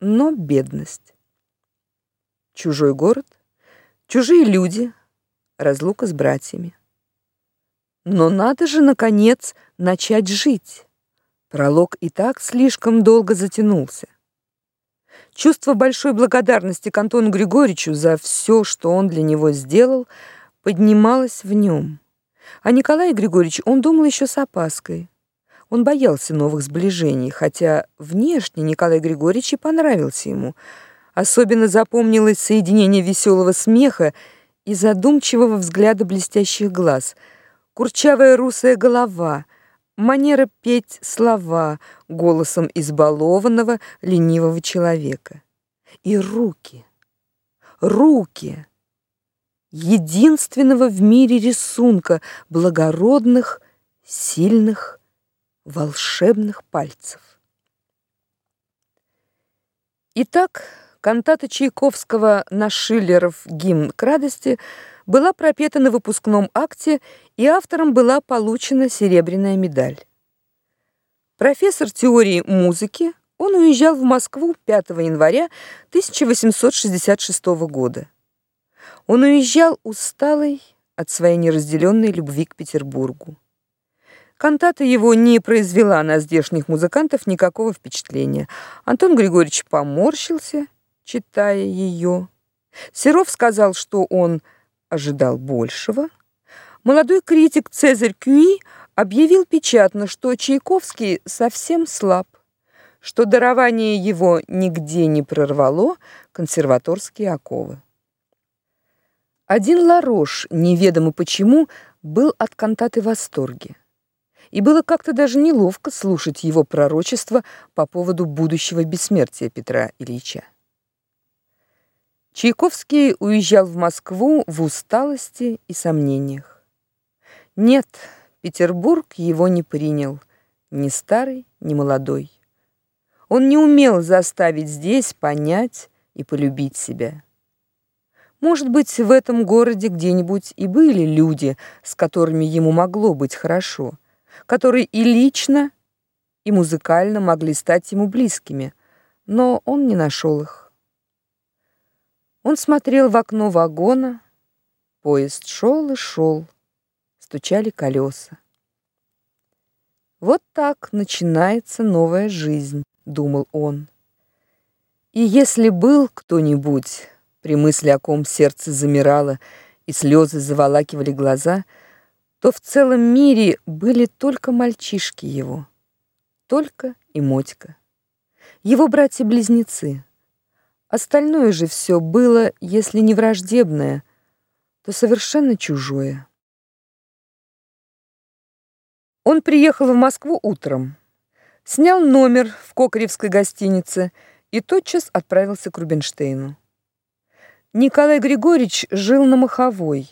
но бедность. Чужой город, чужие люди, разлука с братьями. Но надо же наконец начать жить. Пролог и так слишком долго затянулся. Чувство большой благодарности к Антону Григорьевичу за все, что он для него сделал, поднималось в нем. А Николай Григорьевич он думал еще с опаской. Он боялся новых сближений, хотя внешне Николай Григорьевич и понравился ему. Особенно запомнилось соединение веселого смеха и задумчивого взгляда блестящих глаз, курчавая русая голова, манера петь слова голосом избалованного, ленивого человека. И руки, руки единственного в мире рисунка благородных, сильных, волшебных пальцев. Итак, кантата Чайковского на Шиллеров гимн к радости была пропета на выпускном акте, и автором была получена серебряная медаль. Профессор теории музыки, он уезжал в Москву 5 января 1866 года. Он уезжал усталый от своей неразделенной любви к Петербургу. Кантата его не произвела на здешних музыкантов никакого впечатления. Антон Григорьевич поморщился, читая ее. Серов сказал, что он ожидал большего. Молодой критик Цезарь Кюи объявил печатно, что Чайковский совсем слаб, что дарование его нигде не прорвало консерваторские оковы. Один Ларош, неведомо почему, был от кантаты в восторге. И было как-то даже неловко слушать его пророчество по поводу будущего бессмертия Петра Ильича. Чайковский уезжал в Москву в усталости и сомнениях. Нет, Петербург его не принял, ни старый, ни молодой. Он не умел заставить здесь понять и полюбить себя. Может быть, в этом городе где-нибудь и были люди, с которыми ему могло быть хорошо, которые и лично, и музыкально могли стать ему близкими, но он не нашел их. Он смотрел в окно вагона, поезд шел и шел, стучали колеса. Вот так начинается новая жизнь, думал он. И если был кто-нибудь при мысли о ком сердце замирало и слезы заволакивали глаза, то в целом мире были только мальчишки его, только и Мотька, его братья-близнецы. Остальное же все было, если не враждебное, то совершенно чужое. Он приехал в Москву утром, снял номер в Кокоревской гостинице и тотчас отправился к Рубинштейну. Николай Григорьевич жил на Маховой.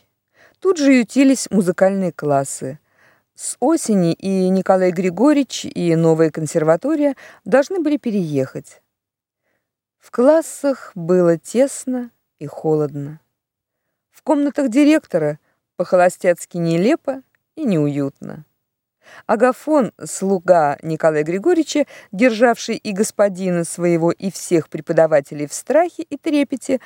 Тут же ютились музыкальные классы. С осени и Николай Григорьевич, и новая консерватория должны были переехать. В классах было тесно и холодно. В комнатах директора по-холостяцки нелепо и неуютно. Агафон, слуга Николая Григорьевича, державший и господина своего, и всех преподавателей в страхе и трепете,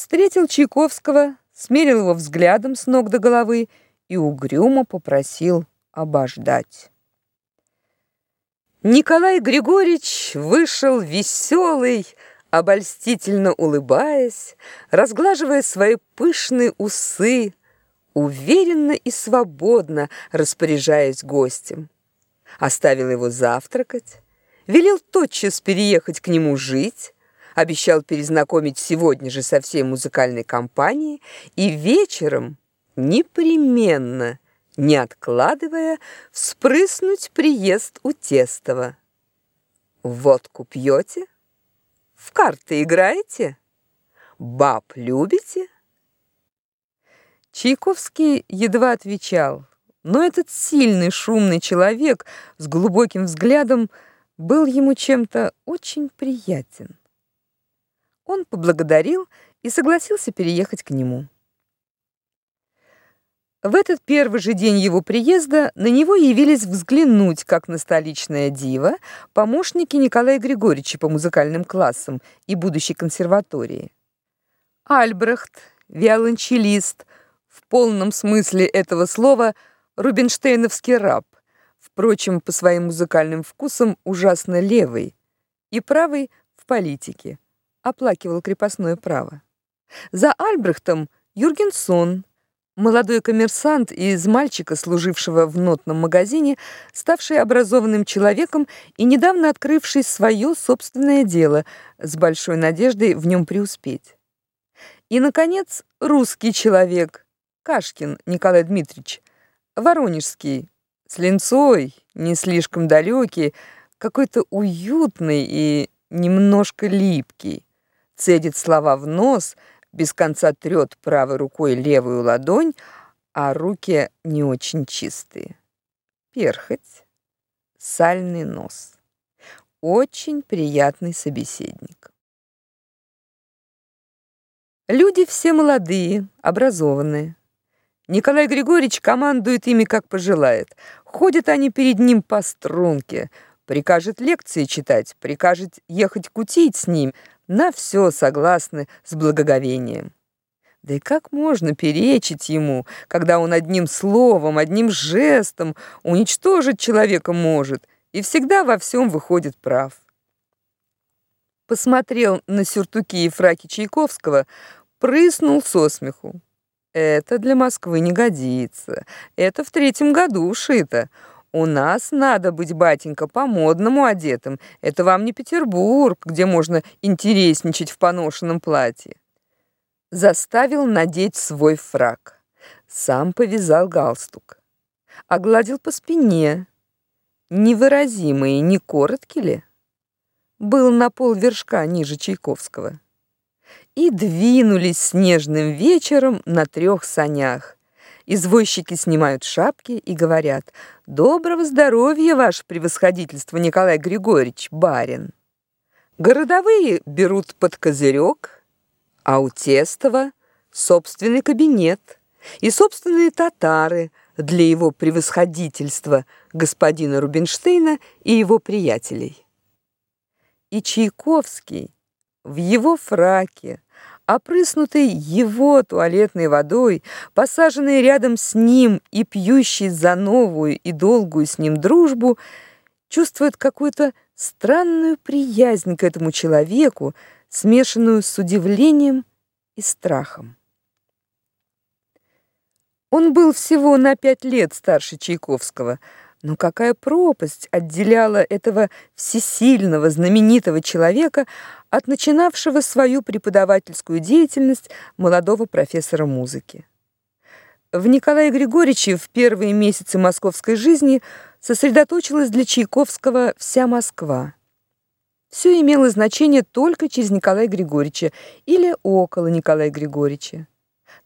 встретил Чайковского, смерил его взглядом с ног до головы и угрюмо попросил обождать. Николай Григорьевич вышел веселый, обольстительно улыбаясь, разглаживая свои пышные усы, уверенно и свободно распоряжаясь гостем. Оставил его завтракать, велел тотчас переехать к нему жить, обещал перезнакомить сегодня же со всей музыкальной компанией и вечером непременно, не откладывая, вспрыснуть приезд у Тестова. Водку пьете? В карты играете? Баб любите? Чайковский едва отвечал, но этот сильный, шумный человек с глубоким взглядом был ему чем-то очень приятен. Он поблагодарил и согласился переехать к нему. В этот первый же день его приезда на него явились взглянуть, как на столичное диво, помощники Николая Григорьевича по музыкальным классам и будущей консерватории. Альбрехт, виолончелист, в полном смысле этого слова рубинштейновский раб, впрочем, по своим музыкальным вкусам ужасно левый, и правый в политике, оплакивал крепостное право. За Альбрехтом Юргенсон, молодой коммерсант из мальчика, служившего в нотном магазине, ставший образованным человеком и недавно открывший свое собственное дело с большой надеждой в нем преуспеть. И наконец, русский человек, Кашкин Николай Дмитриевич, Воронежский, с линцой, не слишком далекий, какой-то уютный и немножко липкий. Цедит слова в нос, без конца трёт правой рукой левую ладонь, а руки не очень чистые. Перхоть, сальный нос. Очень приятный собеседник. Люди все молодые, образованные. Николай Григорьевич командует ими как пожелает. Ходят они перед ним по струнке, прикажет лекции читать, прикажет ехать кутить с ним, на все согласны с благоговением. Да и как можно перечить ему, когда он одним словом, одним жестом уничтожить человека может и всегда во всем выходит прав? Посмотрел на сюртуки и фраки Чайковского, прыснул со смеху. Это для Москвы не годится. Это в третьем году шито. У нас надо быть, батенька, по-модному одетым. Это вам не Петербург, где можно интересничать в поношенном платье. Заставил надеть свой фрак. Сам повязал галстук. Огладил по спине. Невыразимые, не коротки ли? Был на пол вершка ниже Чайковского и двинулись снежным вечером на трех санях. Извозчики снимают шапки и говорят: "Доброго здоровья, ваше превосходительство, Николай Григорьевич, барин". Городовые берут под козырек, а у Тестова собственный кабинет и собственные татары для его превосходительства господина Рубинштейна и его приятелей. И Чайковский в его фраке, опрыснутый его туалетной водой, посаженный рядом с ним и пьющий за новую и долгую с ним дружбу, чувствует какую-то странную приязнь к этому человеку, смешанную с удивлением и страхом. Он был всего на пять лет старше Чайковского, но какая пропасть отделяла этого всесильного, знаменитого человека от начинавшего свою преподавательскую деятельность молодого профессора музыки. В Николае Григорьевиче в первые месяцы московской жизни сосредоточилась для Чайковского вся Москва. Все имело значение только через Николая Григорьевича или около Николая Григорьевича.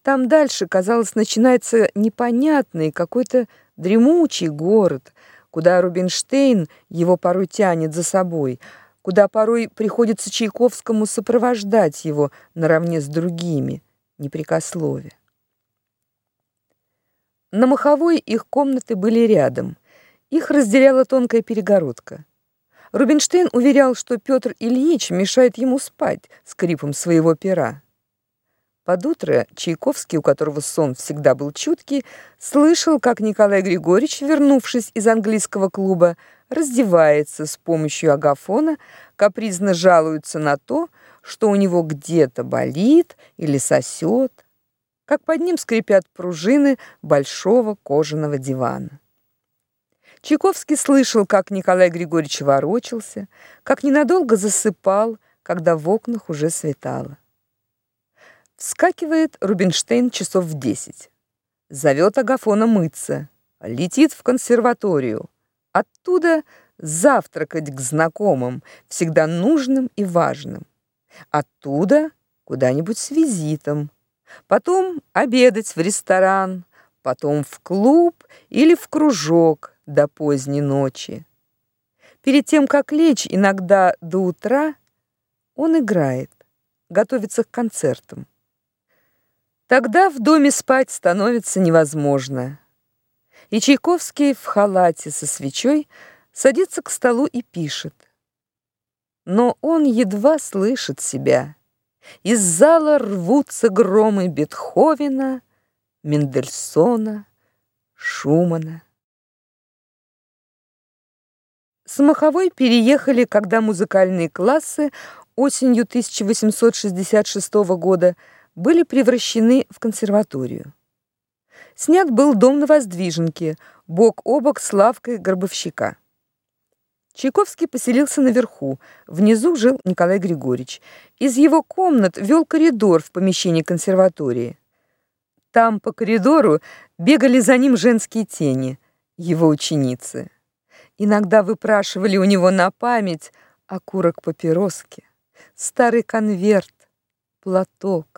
Там дальше, казалось, начинается непонятный какой-то дремучий город, куда Рубинштейн его порой тянет за собой, куда порой приходится Чайковскому сопровождать его наравне с другими, непрекослове. На Маховой их комнаты были рядом. Их разделяла тонкая перегородка. Рубинштейн уверял, что Петр Ильич мешает ему спать скрипом своего пера. Под утро Чайковский, у которого сон всегда был чуткий, слышал, как Николай Григорьевич, вернувшись из английского клуба, раздевается с помощью агафона, капризно жалуется на то, что у него где-то болит или сосет, как под ним скрипят пружины большого кожаного дивана. Чайковский слышал, как Николай Григорьевич ворочался, как ненадолго засыпал, когда в окнах уже светало. Вскакивает Рубинштейн часов в десять. Зовет Агафона мыться. Летит в консерваторию. Оттуда завтракать к знакомым, всегда нужным и важным. Оттуда куда-нибудь с визитом. Потом обедать в ресторан, потом в клуб или в кружок до поздней ночи. Перед тем, как лечь иногда до утра, он играет, готовится к концертам. Тогда в доме спать становится невозможно. И Чайковский в халате со свечой садится к столу и пишет. Но он едва слышит себя. Из зала рвутся громы Бетховена, Мендельсона, Шумана. С Маховой переехали, когда музыкальные классы осенью 1866 года были превращены в консерваторию. Снят был дом на Воздвиженке, бок о бок с лавкой гробовщика. Чайковский поселился наверху, внизу жил Николай Григорьевич. Из его комнат вел коридор в помещение консерватории. Там по коридору бегали за ним женские тени, его ученицы. Иногда выпрашивали у него на память окурок папироски, старый конверт, платок.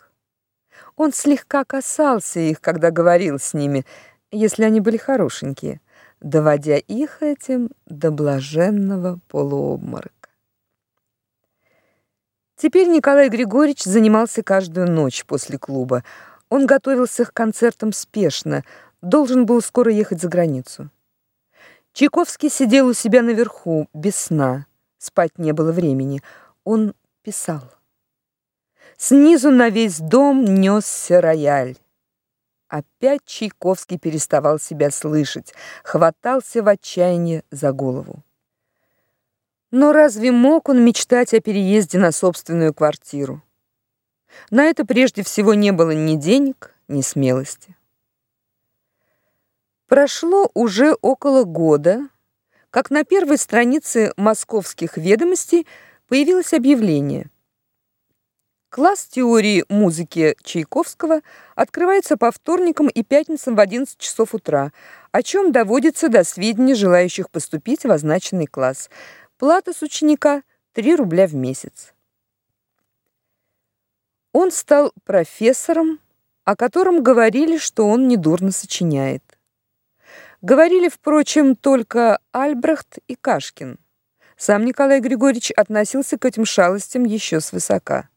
Он слегка касался их, когда говорил с ними, если они были хорошенькие, доводя их этим до блаженного полуобморока. Теперь Николай Григорьевич занимался каждую ночь после клуба. Он готовился к концертам спешно, должен был скоро ехать за границу. Чайковский сидел у себя наверху, без сна. Спать не было времени. Он писал. Снизу на весь дом нёсся рояль. Опять Чайковский переставал себя слышать, хватался в отчаянии за голову. Но разве мог он мечтать о переезде на собственную квартиру? На это прежде всего не было ни денег, ни смелости. Прошло уже около года, как на первой странице Московских ведомостей появилось объявление – Класс теории музыки Чайковского открывается по вторникам и пятницам в 11 часов утра, о чем доводится до сведения желающих поступить в означенный класс. Плата с ученика 3 рубля в месяц. Он стал профессором, о котором говорили, что он недурно сочиняет. Говорили, впрочем, только Альбрехт и Кашкин. Сам Николай Григорьевич относился к этим шалостям еще свысока.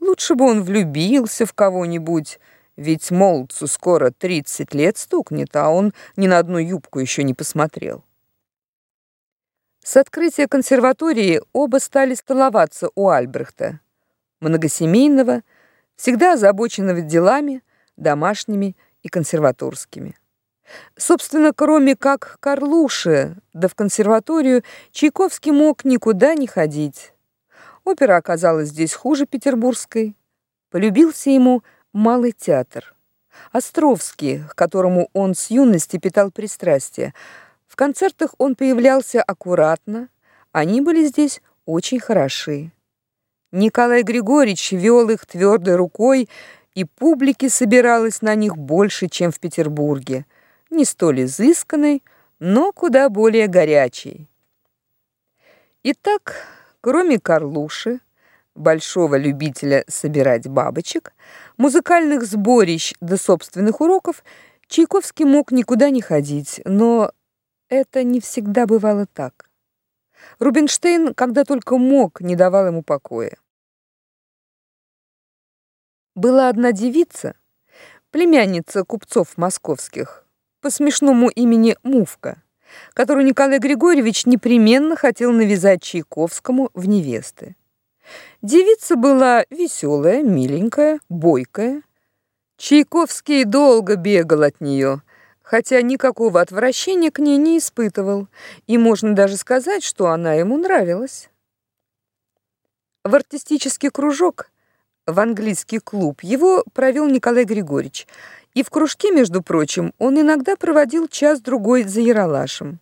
Лучше бы он влюбился в кого-нибудь, ведь молодцу скоро 30 лет стукнет, а он ни на одну юбку еще не посмотрел. С открытия консерватории оба стали столоваться у Альбрехта, многосемейного, всегда озабоченного делами, домашними и консерваторскими. Собственно, кроме как Карлуши, да в консерваторию Чайковский мог никуда не ходить. Опера оказалась здесь хуже петербургской. Полюбился ему малый театр. Островский, к которому он с юности питал пристрастие. В концертах он появлялся аккуратно, они были здесь очень хороши. Николай Григорьевич вел их твердой рукой, и публики собиралось на них больше, чем в Петербурге. Не столь изысканной, но куда более горячий. Итак, кроме Карлуши, большого любителя собирать бабочек, музыкальных сборищ до собственных уроков, Чайковский мог никуда не ходить, но это не всегда бывало так. Рубинштейн, когда только мог, не давал ему покоя. Была одна девица, племянница купцов московских, по смешному имени Мувка, которую Николай Григорьевич непременно хотел навязать Чайковскому в невесты. Девица была веселая, миленькая, бойкая. Чайковский долго бегал от нее, хотя никакого отвращения к ней не испытывал, и можно даже сказать, что она ему нравилась. В артистический кружок в английский клуб его провел Николай Григорьевич, и в кружке, между прочим, он иногда проводил час-другой за яролашем.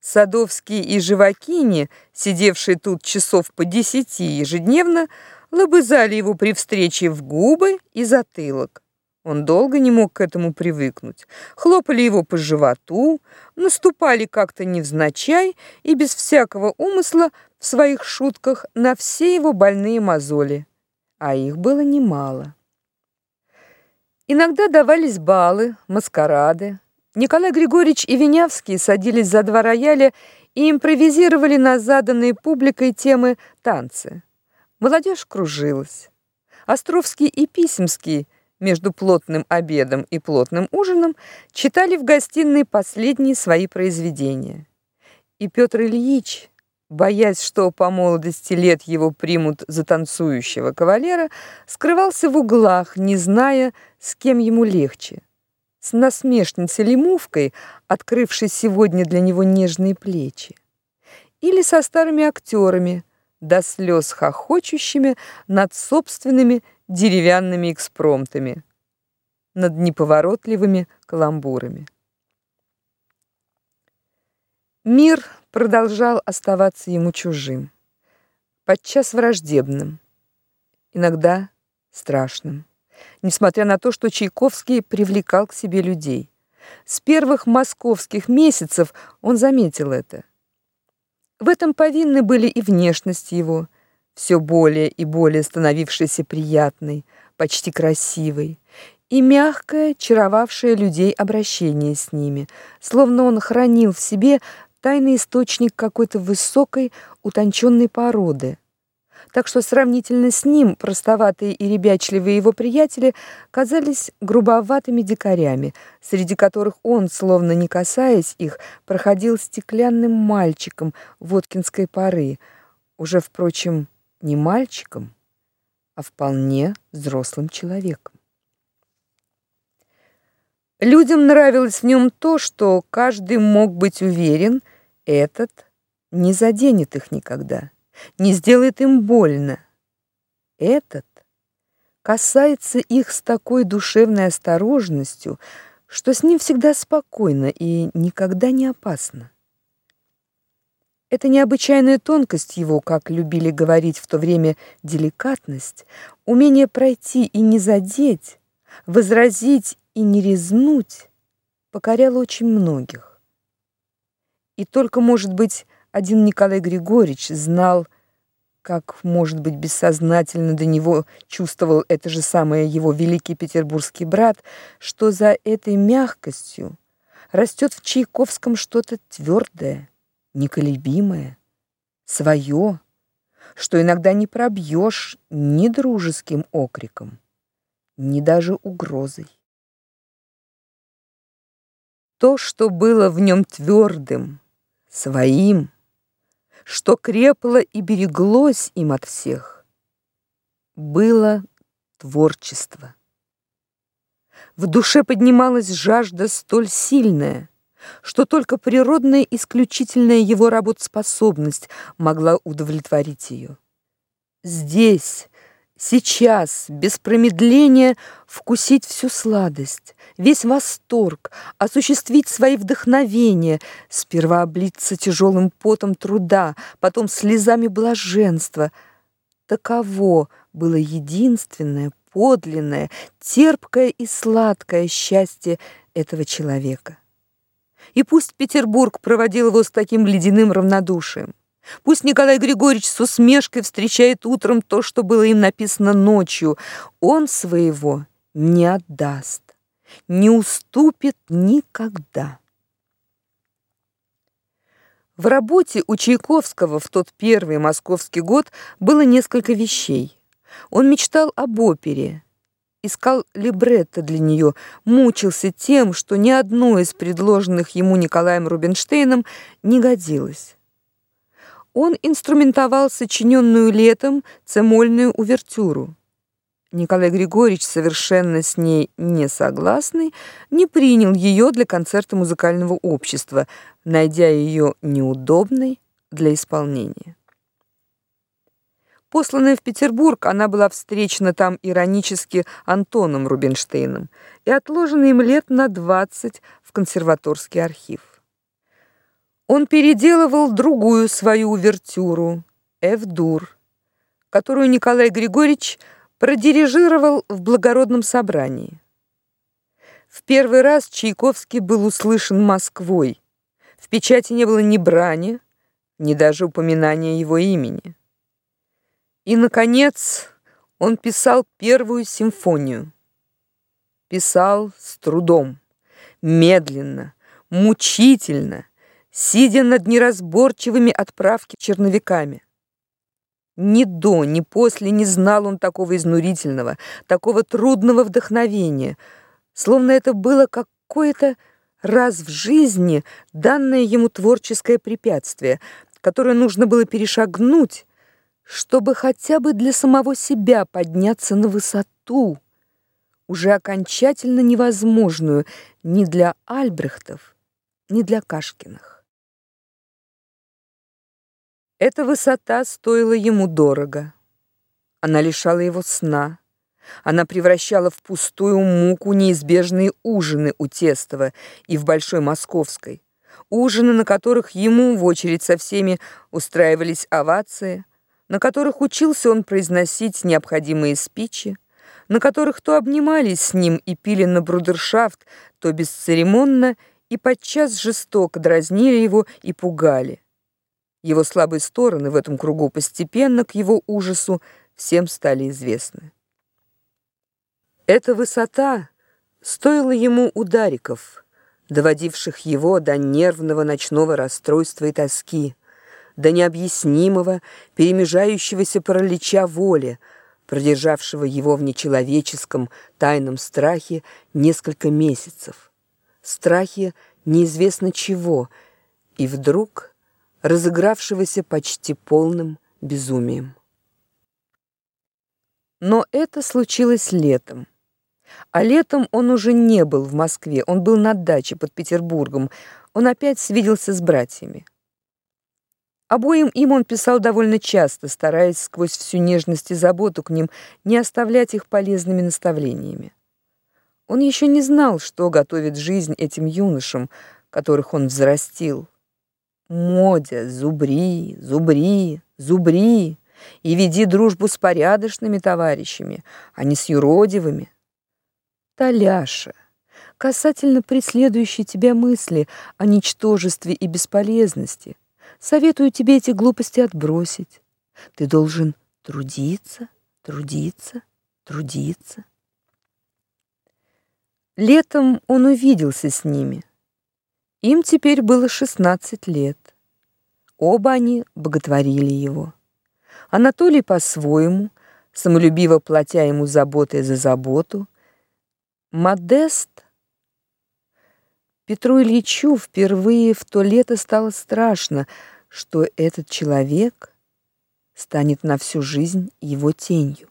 Садовский и Живакини, сидевшие тут часов по десяти ежедневно, лобызали его при встрече в губы и затылок. Он долго не мог к этому привыкнуть. Хлопали его по животу, наступали как-то невзначай и без всякого умысла в своих шутках на все его больные мозоли а их было немало. Иногда давались балы, маскарады. Николай Григорьевич и Винявский садились за два рояля и импровизировали на заданные публикой темы танцы. Молодежь кружилась. Островский и Писемский между плотным обедом и плотным ужином читали в гостиной последние свои произведения. И Петр Ильич боясь, что по молодости лет его примут за танцующего кавалера, скрывался в углах, не зная, с кем ему легче. С насмешницей Лемувкой, открывшей сегодня для него нежные плечи, или со старыми актерами, до слез хохочущими над собственными деревянными экспромтами, над неповоротливыми каламбурами. Мир продолжал оставаться ему чужим, подчас враждебным, иногда страшным, несмотря на то, что Чайковский привлекал к себе людей. С первых московских месяцев он заметил это. В этом повинны были и внешность его, все более и более становившейся приятной, почти красивой, и мягкое, чаровавшее людей обращение с ними, словно он хранил в себе тайный источник какой-то высокой, утонченной породы. Так что сравнительно с ним простоватые и ребячливые его приятели казались грубоватыми дикарями, среди которых он, словно не касаясь их, проходил стеклянным мальчиком водкинской поры, уже, впрочем, не мальчиком, а вполне взрослым человеком. Людям нравилось в нем то, что каждый мог быть уверен – этот не заденет их никогда, не сделает им больно. Этот касается их с такой душевной осторожностью, что с ним всегда спокойно и никогда не опасно. Эта необычайная тонкость его, как любили говорить в то время, деликатность, умение пройти и не задеть, возразить и не резнуть, покоряло очень многих. И только, может быть, один Николай Григорьевич знал, как, может быть, бессознательно до него чувствовал это же самое его великий петербургский брат, что за этой мягкостью растет в Чайковском что-то твердое, неколебимое, свое, что иногда не пробьешь ни дружеским окриком, ни даже угрозой. То, что было в нем твердым, своим, что крепло и береглось им от всех, было творчество. В душе поднималась жажда столь сильная, что только природная исключительная его работоспособность могла удовлетворить ее. Здесь, сейчас, без промедления вкусить всю сладость, весь восторг, осуществить свои вдохновения, сперва облиться тяжелым потом труда, потом слезами блаженства. Таково было единственное, подлинное, терпкое и сладкое счастье этого человека. И пусть Петербург проводил его с таким ледяным равнодушием. Пусть Николай Григорьевич с усмешкой встречает утром то, что было им написано ночью. Он своего не отдаст, не уступит никогда. В работе у Чайковского в тот первый московский год было несколько вещей. Он мечтал об опере, искал либретто для нее, мучился тем, что ни одно из предложенных ему Николаем Рубинштейном не годилось. Он инструментовал сочиненную летом цемольную увертюру. Николай Григорьевич, совершенно с ней не согласный, не принял ее для концерта музыкального общества, найдя ее неудобной для исполнения. Посланная в Петербург, она была встречена там иронически Антоном Рубинштейном и отложена им лет на 20 в консерваторский архив. Он переделывал другую свою увертюру, Эв-дур, которую Николай Григорьевич продирижировал в благородном собрании. В первый раз Чайковский был услышан Москвой. В печати не было ни брани, ни даже упоминания его имени. И наконец, он писал первую симфонию. Писал с трудом, медленно, мучительно, сидя над неразборчивыми отправки черновиками. Ни до, ни после не знал он такого изнурительного, такого трудного вдохновения, словно это было какое-то раз в жизни данное ему творческое препятствие, которое нужно было перешагнуть, чтобы хотя бы для самого себя подняться на высоту, уже окончательно невозможную ни для Альбрехтов, ни для Кашкиных. Эта высота стоила ему дорого. Она лишала его сна. Она превращала в пустую муку неизбежные ужины у Тестова и в Большой Московской. Ужины, на которых ему в очередь со всеми устраивались овации, на которых учился он произносить необходимые спичи, на которых то обнимались с ним и пили на брудершафт, то бесцеремонно и подчас жестоко дразнили его и пугали. Его слабые стороны в этом кругу постепенно к его ужасу всем стали известны. Эта высота стоила ему удариков, доводивших его до нервного ночного расстройства и тоски, до необъяснимого, перемежающегося паралича воли, продержавшего его в нечеловеческом тайном страхе несколько месяцев. Страхе неизвестно чего, и вдруг разыгравшегося почти полным безумием. Но это случилось летом. А летом он уже не был в Москве, он был на даче под Петербургом. Он опять свиделся с братьями. Обоим им он писал довольно часто, стараясь сквозь всю нежность и заботу к ним не оставлять их полезными наставлениями. Он еще не знал, что готовит жизнь этим юношам, которых он взрастил. Модя, зубри, зубри, зубри, и веди дружбу с порядочными товарищами, а не с юродивыми. Таляша, касательно преследующей тебя мысли о ничтожестве и бесполезности, советую тебе эти глупости отбросить. Ты должен трудиться, трудиться, трудиться. Летом он увиделся с ними. Им теперь было 16 лет. Оба они боготворили его. Анатолий по-своему, самолюбиво платя ему заботой за заботу, Модест Петру Ильичу впервые в то лето стало страшно, что этот человек станет на всю жизнь его тенью.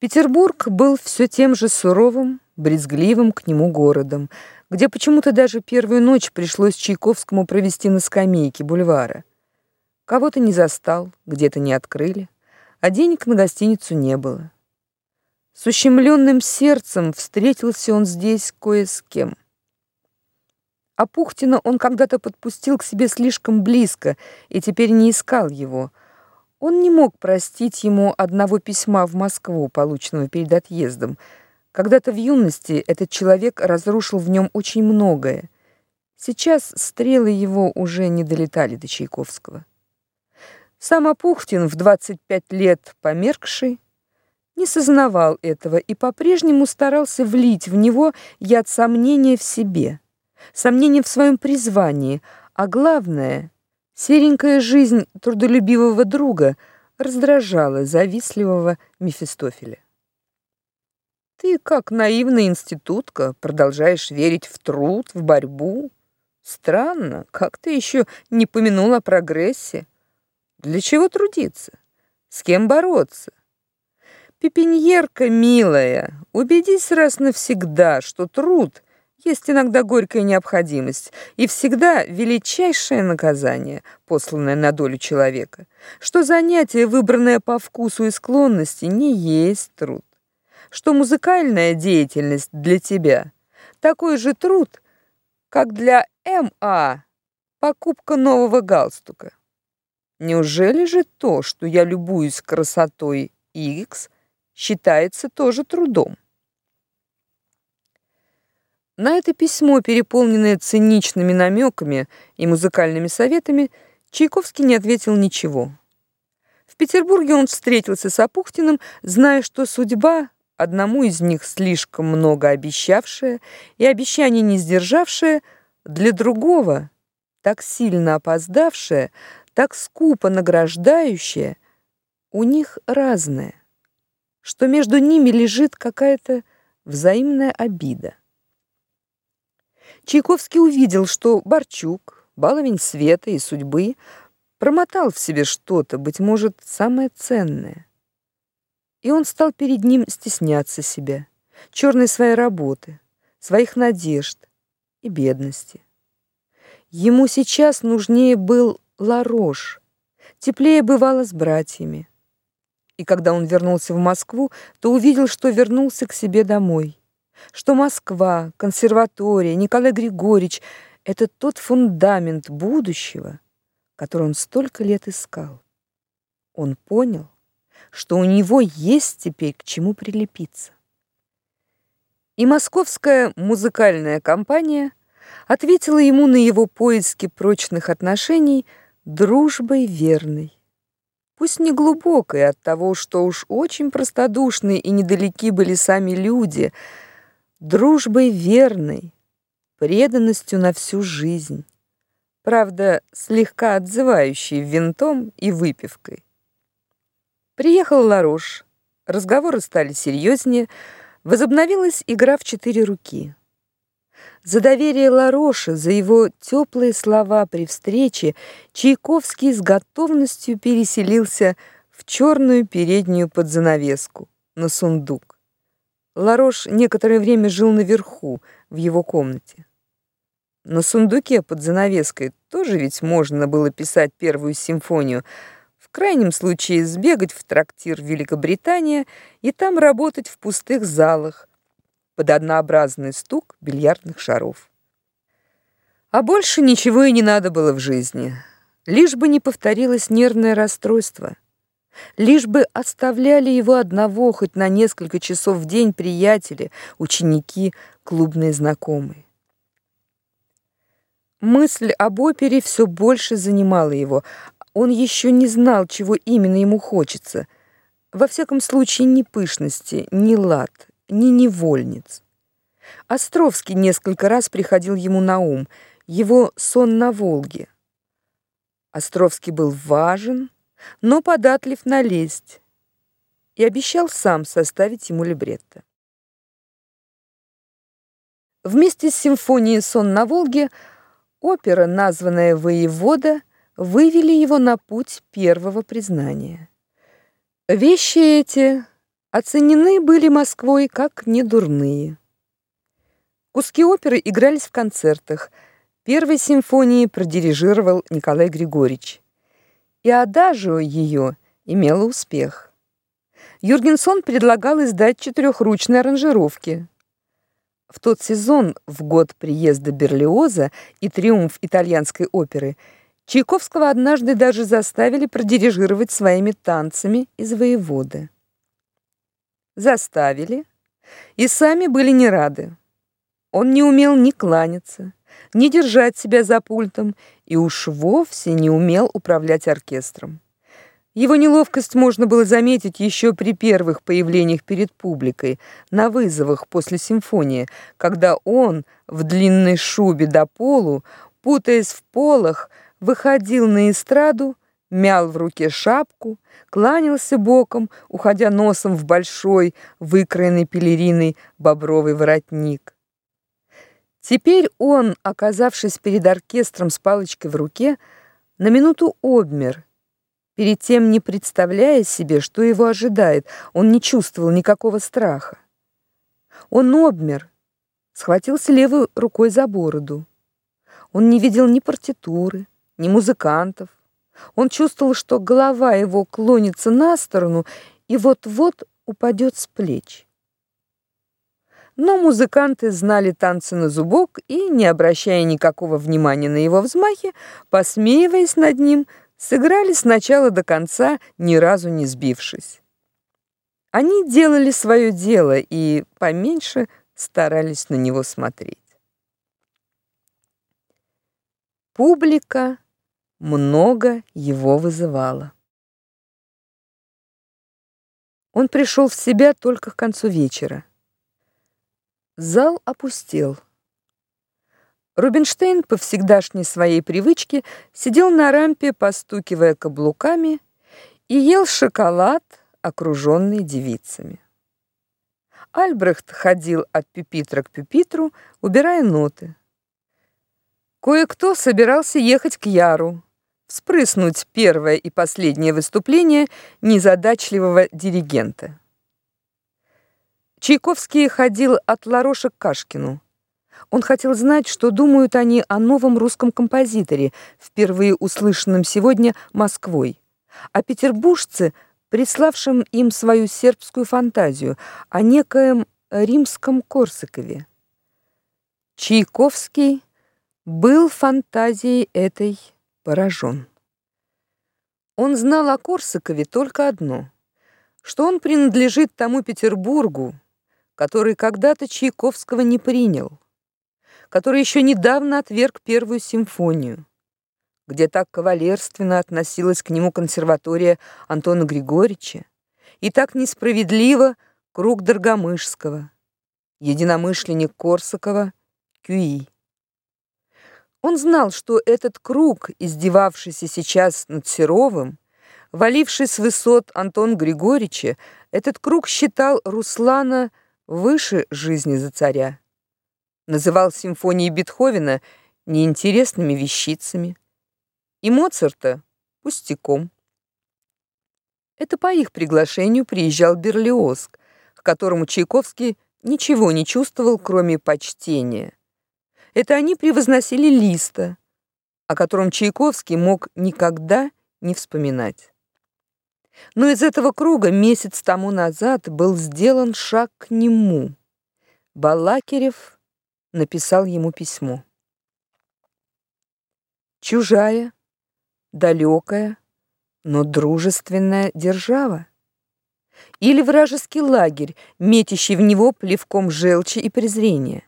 Петербург был все тем же суровым, брезгливым к нему городом, где почему-то даже первую ночь пришлось Чайковскому провести на скамейке бульвара. Кого-то не застал, где-то не открыли, а денег на гостиницу не было. С ущемленным сердцем встретился он здесь кое с кем. А Пухтина он когда-то подпустил к себе слишком близко и теперь не искал его. Он не мог простить ему одного письма в Москву, полученного перед отъездом, Когда-то в юности этот человек разрушил в нем очень многое. Сейчас стрелы его уже не долетали до Чайковского. Сам Апухтин в 25 лет померкший не сознавал этого и по-прежнему старался влить в него яд сомнения в себе, сомнения в своем призвании, а главное, серенькая жизнь трудолюбивого друга раздражала завистливого Мефистофеля. Ты, как наивная институтка, продолжаешь верить в труд, в борьбу. Странно, как ты еще не помянул о прогрессе. Для чего трудиться? С кем бороться? Пепеньерка, милая, убедись раз навсегда, что труд есть иногда горькая необходимость и всегда величайшее наказание, посланное на долю человека, что занятие, выбранное по вкусу и склонности, не есть труд что музыкальная деятельность для тебя такой же труд, как для МА покупка нового галстука. Неужели же то, что я любуюсь красотой X, считается тоже трудом? На это письмо, переполненное циничными намеками и музыкальными советами, Чайковский не ответил ничего. В Петербурге он встретился с Апухтиным, зная, что судьба одному из них слишком много обещавшее и обещание не сдержавшее, для другого так сильно опоздавшее, так скупо награждающее, у них разное, что между ними лежит какая-то взаимная обида. Чайковский увидел, что Барчук, баловень света и судьбы, промотал в себе что-то, быть может, самое ценное и он стал перед ним стесняться себя, черной своей работы, своих надежд и бедности. Ему сейчас нужнее был Ларош, теплее бывало с братьями. И когда он вернулся в Москву, то увидел, что вернулся к себе домой, что Москва, консерватория, Николай Григорьевич — это тот фундамент будущего, который он столько лет искал. Он понял, что у него есть теперь к чему прилепиться. И московская музыкальная компания ответила ему на его поиски прочных отношений дружбой верной. Пусть не глубокой от того, что уж очень простодушные и недалеки были сами люди, дружбой верной, преданностью на всю жизнь. Правда, слегка отзывающей винтом и выпивкой. Приехал Ларош. Разговоры стали серьезнее, возобновилась игра в четыре руки. За доверие Лароша, за его теплые слова при встрече Чайковский с готовностью переселился в черную переднюю подзанавеску, на сундук. Ларош некоторое время жил наверху, в его комнате. На сундуке под занавеской тоже ведь можно было писать первую симфонию — крайнем случае сбегать в трактир Великобритания и там работать в пустых залах под однообразный стук бильярдных шаров. А больше ничего и не надо было в жизни, лишь бы не повторилось нервное расстройство, лишь бы оставляли его одного хоть на несколько часов в день приятели, ученики, клубные знакомые. Мысль об опере все больше занимала его, он еще не знал, чего именно ему хочется. Во всяком случае, ни пышности, ни лад, ни невольниц. Островский несколько раз приходил ему на ум, его сон на Волге. Островский был важен, но податлив на лесть и обещал сам составить ему либретто. Вместе с симфонией «Сон на Волге» опера, названная «Воевода», вывели его на путь первого признания. Вещи эти оценены были Москвой как недурные. Куски оперы игрались в концертах. Первой симфонии продирижировал Николай Григорьевич. И адажио ее имела успех. Юргенсон предлагал издать четырехручные аранжировки. В тот сезон, в год приезда Берлиоза и триумф итальянской оперы, Чайковского однажды даже заставили продирижировать своими танцами из воеводы. Заставили, И сами были не рады. Он не умел ни кланяться, ни держать себя за пультом, и уж вовсе не умел управлять оркестром. Его неловкость можно было заметить еще при первых появлениях перед публикой, на вызовах после симфонии, когда он в длинной шубе до полу, путаясь в полах, выходил на эстраду, мял в руке шапку, кланялся боком, уходя носом в большой, выкроенный пелериной бобровый воротник. Теперь он, оказавшись перед оркестром с палочкой в руке, на минуту обмер. Перед тем не представляя себе, что его ожидает, он не чувствовал никакого страха. Он обмер, схватился левой рукой за бороду. Он не видел ни партитуры, ни музыкантов. Он чувствовал, что голова его клонится на сторону и вот-вот упадет с плеч. Но музыканты знали танцы на зубок и, не обращая никакого внимания на его взмахи, посмеиваясь над ним, сыграли с начала до конца, ни разу не сбившись. Они делали свое дело и поменьше старались на него смотреть. Публика много его вызывала. Он пришел в себя только к концу вечера. Зал опустел. Рубинштейн по всегдашней своей привычке сидел на рампе, постукивая каблуками, и ел шоколад, окруженный девицами. Альбрехт ходил от пюпитра к пюпитру, убирая ноты. Кое-кто собирался ехать к Яру, вспрыснуть первое и последнее выступление незадачливого диригента. Чайковский ходил от Лароша к Кашкину. Он хотел знать, что думают они о новом русском композиторе, впервые услышанном сегодня Москвой, о петербуржце, приславшем им свою сербскую фантазию, о некоем римском Корсакове. Чайковский был фантазией этой поражен. Он знал о Корсакове только одно, что он принадлежит тому Петербургу, который когда-то Чайковского не принял, который еще недавно отверг первую симфонию, где так кавалерственно относилась к нему консерватория Антона Григорьевича и так несправедливо круг Доргомышского, единомышленник Корсакова, Кюи. Он знал, что этот круг, издевавшийся сейчас над Серовым, валивший с высот Антон Григорьевича, этот круг считал Руслана выше жизни за царя. Называл симфонии Бетховена неинтересными вещицами и Моцарта пустяком. Это по их приглашению приезжал Берлиоз, к которому Чайковский ничего не чувствовал, кроме почтения. Это они превозносили Листа, о котором Чайковский мог никогда не вспоминать. Но из этого круга месяц тому назад был сделан шаг к нему. Балакирев написал ему письмо. Чужая, далекая, но дружественная держава. Или вражеский лагерь, метящий в него плевком желчи и презрения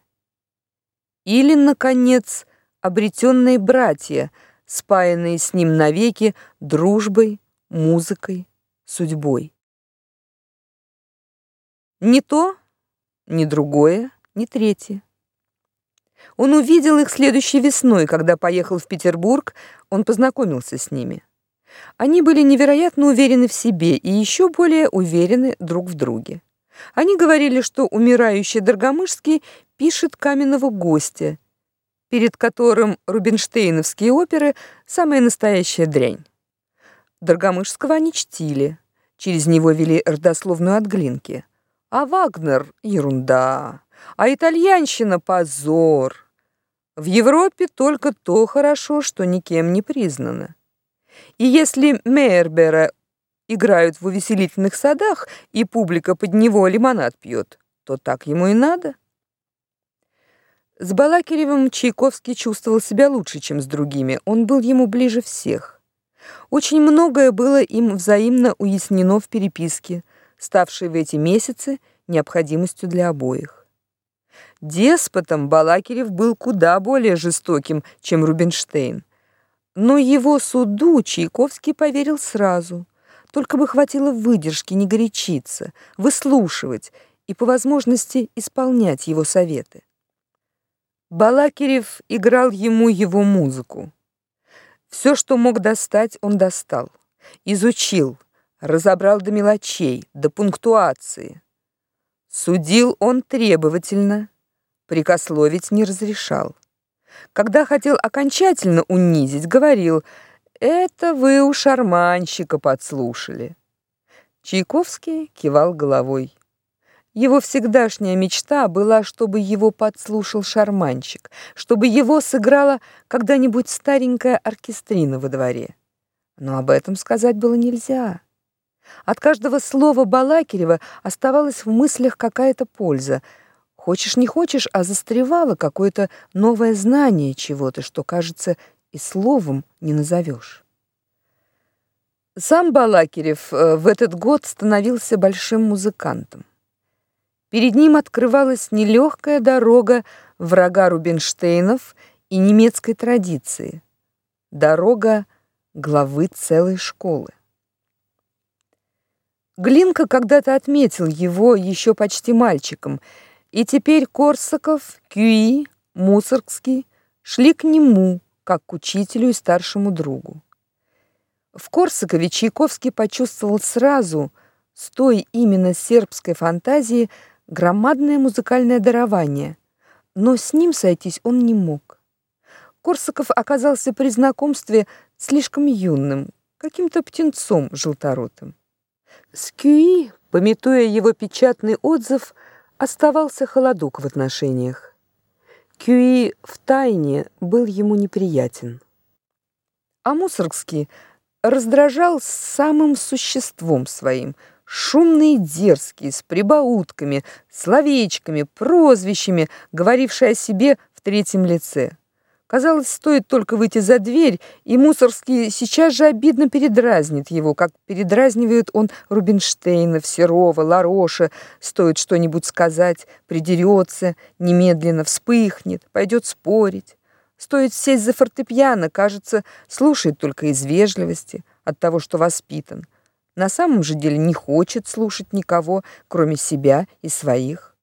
или, наконец, обретенные братья, спаянные с ним навеки дружбой, музыкой, судьбой. Ни то, ни другое, ни третье. Он увидел их следующей весной, когда поехал в Петербург, он познакомился с ними. Они были невероятно уверены в себе и еще более уверены друг в друге. Они говорили, что умирающий Доргомышский пишет каменного гостя, перед которым рубинштейновские оперы самая настоящая дрянь. Доргомышского они чтили, через него вели родословную от Глинки. А Вагнер ерунда, а итальянщина позор. В Европе только то хорошо, что никем не признано. И если Мейербера играют в увеселительных садах, и публика под него лимонад пьет, то так ему и надо. С Балакиревым Чайковский чувствовал себя лучше, чем с другими. Он был ему ближе всех. Очень многое было им взаимно уяснено в переписке, ставшей в эти месяцы необходимостью для обоих. Деспотом Балакирев был куда более жестоким, чем Рубинштейн. Но его суду Чайковский поверил сразу. Только бы хватило выдержки не горячиться, выслушивать и по возможности исполнять его советы. Балакирев играл ему его музыку. Все, что мог достать, он достал. Изучил, разобрал до мелочей, до пунктуации. Судил он требовательно, прикословить не разрешал. Когда хотел окончательно унизить, говорил: "Это вы у шарманщика подслушали". Чайковский кивал головой. Его всегдашняя мечта была, чтобы его подслушал шарманщик, чтобы его сыграла когда-нибудь старенькая оркестрина во дворе. Но об этом сказать было нельзя. От каждого слова Балакирева оставалась в мыслях какая-то польза. Хочешь не хочешь, а застревало какое-то новое знание чего-то, что, кажется, и словом не назовешь. Сам Балакирев э, в этот год становился большим музыкантом. Перед ним открывалась нелегкая дорога врага Рубинштейнов и немецкой традиции. Дорога главы целой школы. Глинка когда-то отметил его еще почти мальчиком, и теперь Корсаков, Кюи, Мусоргский шли к нему, как к учителю и старшему другу. В Корсакове Чайковский почувствовал сразу, с той именно сербской фантазии, громадное музыкальное дарование, но с ним сойтись он не мог. Корсаков оказался при знакомстве слишком юным, каким-то птенцом желторотым. С Кюи, пометуя его печатный отзыв, оставался холодок в отношениях. Кюи в тайне был ему неприятен. А Мусоргский раздражал самым существом своим – шумный и дерзкий, с прибаутками, словечками, прозвищами, говоривший о себе в третьем лице. Казалось, стоит только выйти за дверь, и Мусорский сейчас же обидно передразнит его, как передразнивает он Рубинштейна, Серова, Лароша. Стоит что-нибудь сказать, придерется, немедленно вспыхнет, пойдет спорить. Стоит сесть за фортепиано, кажется, слушает только из вежливости, от того, что воспитан на самом же деле не хочет слушать никого, кроме себя и своих.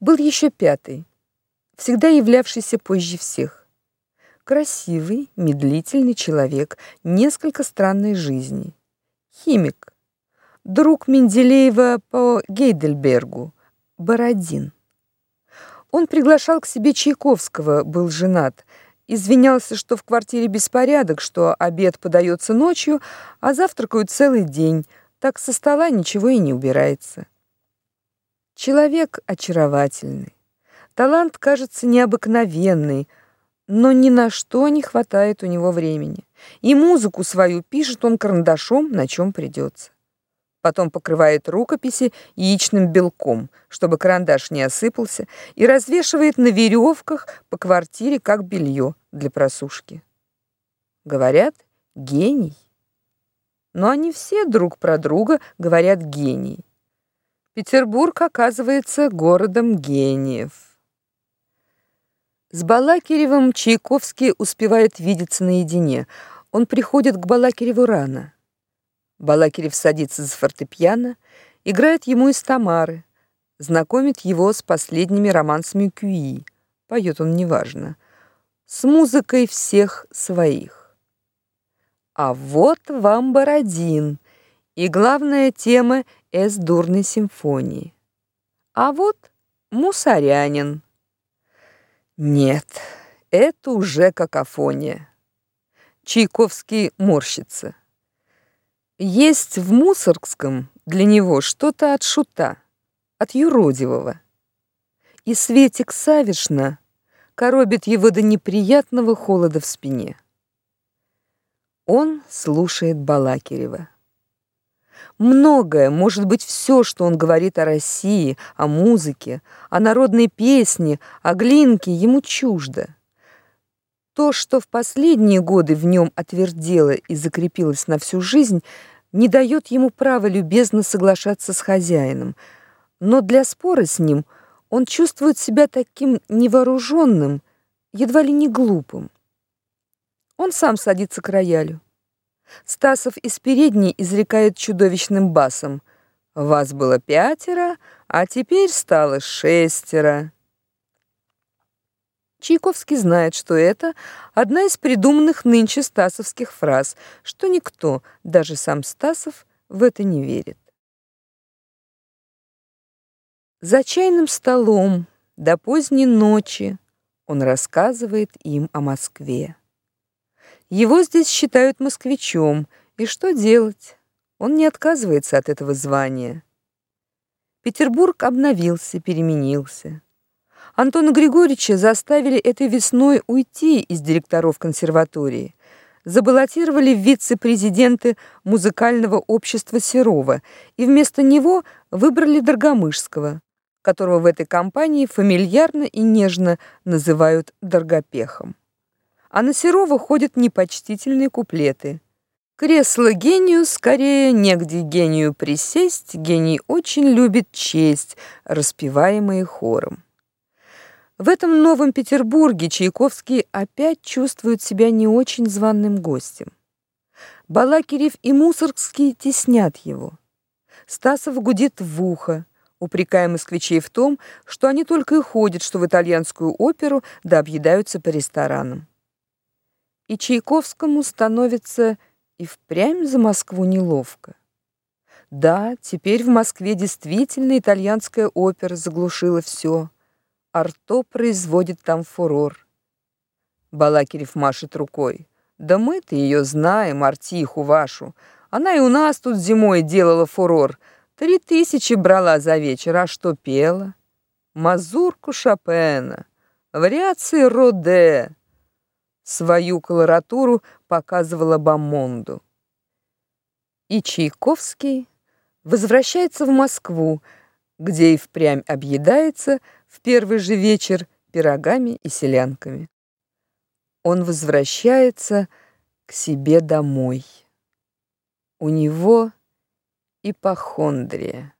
Был еще пятый, всегда являвшийся позже всех. Красивый, медлительный человек, несколько странной жизни. Химик. Друг Менделеева по Гейдельбергу, Бородин. Он приглашал к себе Чайковского, был женат, извинялся, что в квартире беспорядок, что обед подается ночью, а завтракают целый день. Так со стола ничего и не убирается. Человек очаровательный. Талант, кажется, необыкновенный, но ни на что не хватает у него времени. И музыку свою пишет он карандашом, на чем придется потом покрывает рукописи яичным белком, чтобы карандаш не осыпался, и развешивает на веревках по квартире как белье для просушки. Говорят, гений. Но они все друг про друга говорят гений. Петербург оказывается городом гениев. С Балакиревым Чайковский успевает видеться наедине. Он приходит к Балакиреву рано. Балакирев садится за фортепиано, играет ему из Тамары, знакомит его с последними романсами Кюи. Поет он неважно. С музыкой всех своих. А вот вам Бородин и главная тема Эс-дурной симфонии. А вот Мусорянин. Нет, это уже какофония. Чайковский морщится. Есть в Мусоргском для него что-то от шута, от юродивого. И Светик Савишна коробит его до неприятного холода в спине. Он слушает Балакирева. Многое, может быть, все, что он говорит о России, о музыке, о народной песне, о Глинке, ему чуждо. То, что в последние годы в нем отвердело и закрепилось на всю жизнь, не дает ему права любезно соглашаться с хозяином, но для спора с ним он чувствует себя таким невооруженным, едва ли не глупым. Он сам садится к роялю. Стасов из передней изрекает чудовищным басом: "Вас было пятеро, а теперь стало шестеро". Чайковский знает, что это одна из придуманных нынче стасовских фраз, что никто, даже сам Стасов, в это не верит. За чайным столом до поздней ночи он рассказывает им о Москве. Его здесь считают москвичом, и что делать? Он не отказывается от этого звания. Петербург обновился, переменился. Антона Григорьевича заставили этой весной уйти из директоров консерватории. Забаллотировали вице-президенты музыкального общества Серова и вместо него выбрали Доргомышского, которого в этой компании фамильярно и нежно называют Доргопехом. А на Серова ходят непочтительные куплеты. Кресло гению скорее негде гению присесть, гений очень любит честь, распеваемые хором. В этом новом Петербурге Чайковский опять чувствует себя не очень званым гостем. Балакирев и Мусоргский теснят его. Стасов гудит в ухо, упрекая москвичей в том, что они только и ходят, что в итальянскую оперу, да объедаются по ресторанам. И Чайковскому становится и впрямь за Москву неловко. Да, теперь в Москве действительно итальянская опера заглушила все. Арто производит там фурор. Балакирев машет рукой. Да мы-то ее знаем, артиху вашу. Она и у нас тут зимой делала фурор. Три тысячи брала за вечер, а что пела? Мазурку Шопена, вариации Роде. Свою колоратуру показывала Бамонду. И Чайковский возвращается в Москву, где и впрямь объедается в первый же вечер пирогами и селянками. Он возвращается к себе домой. У него ипохондрия.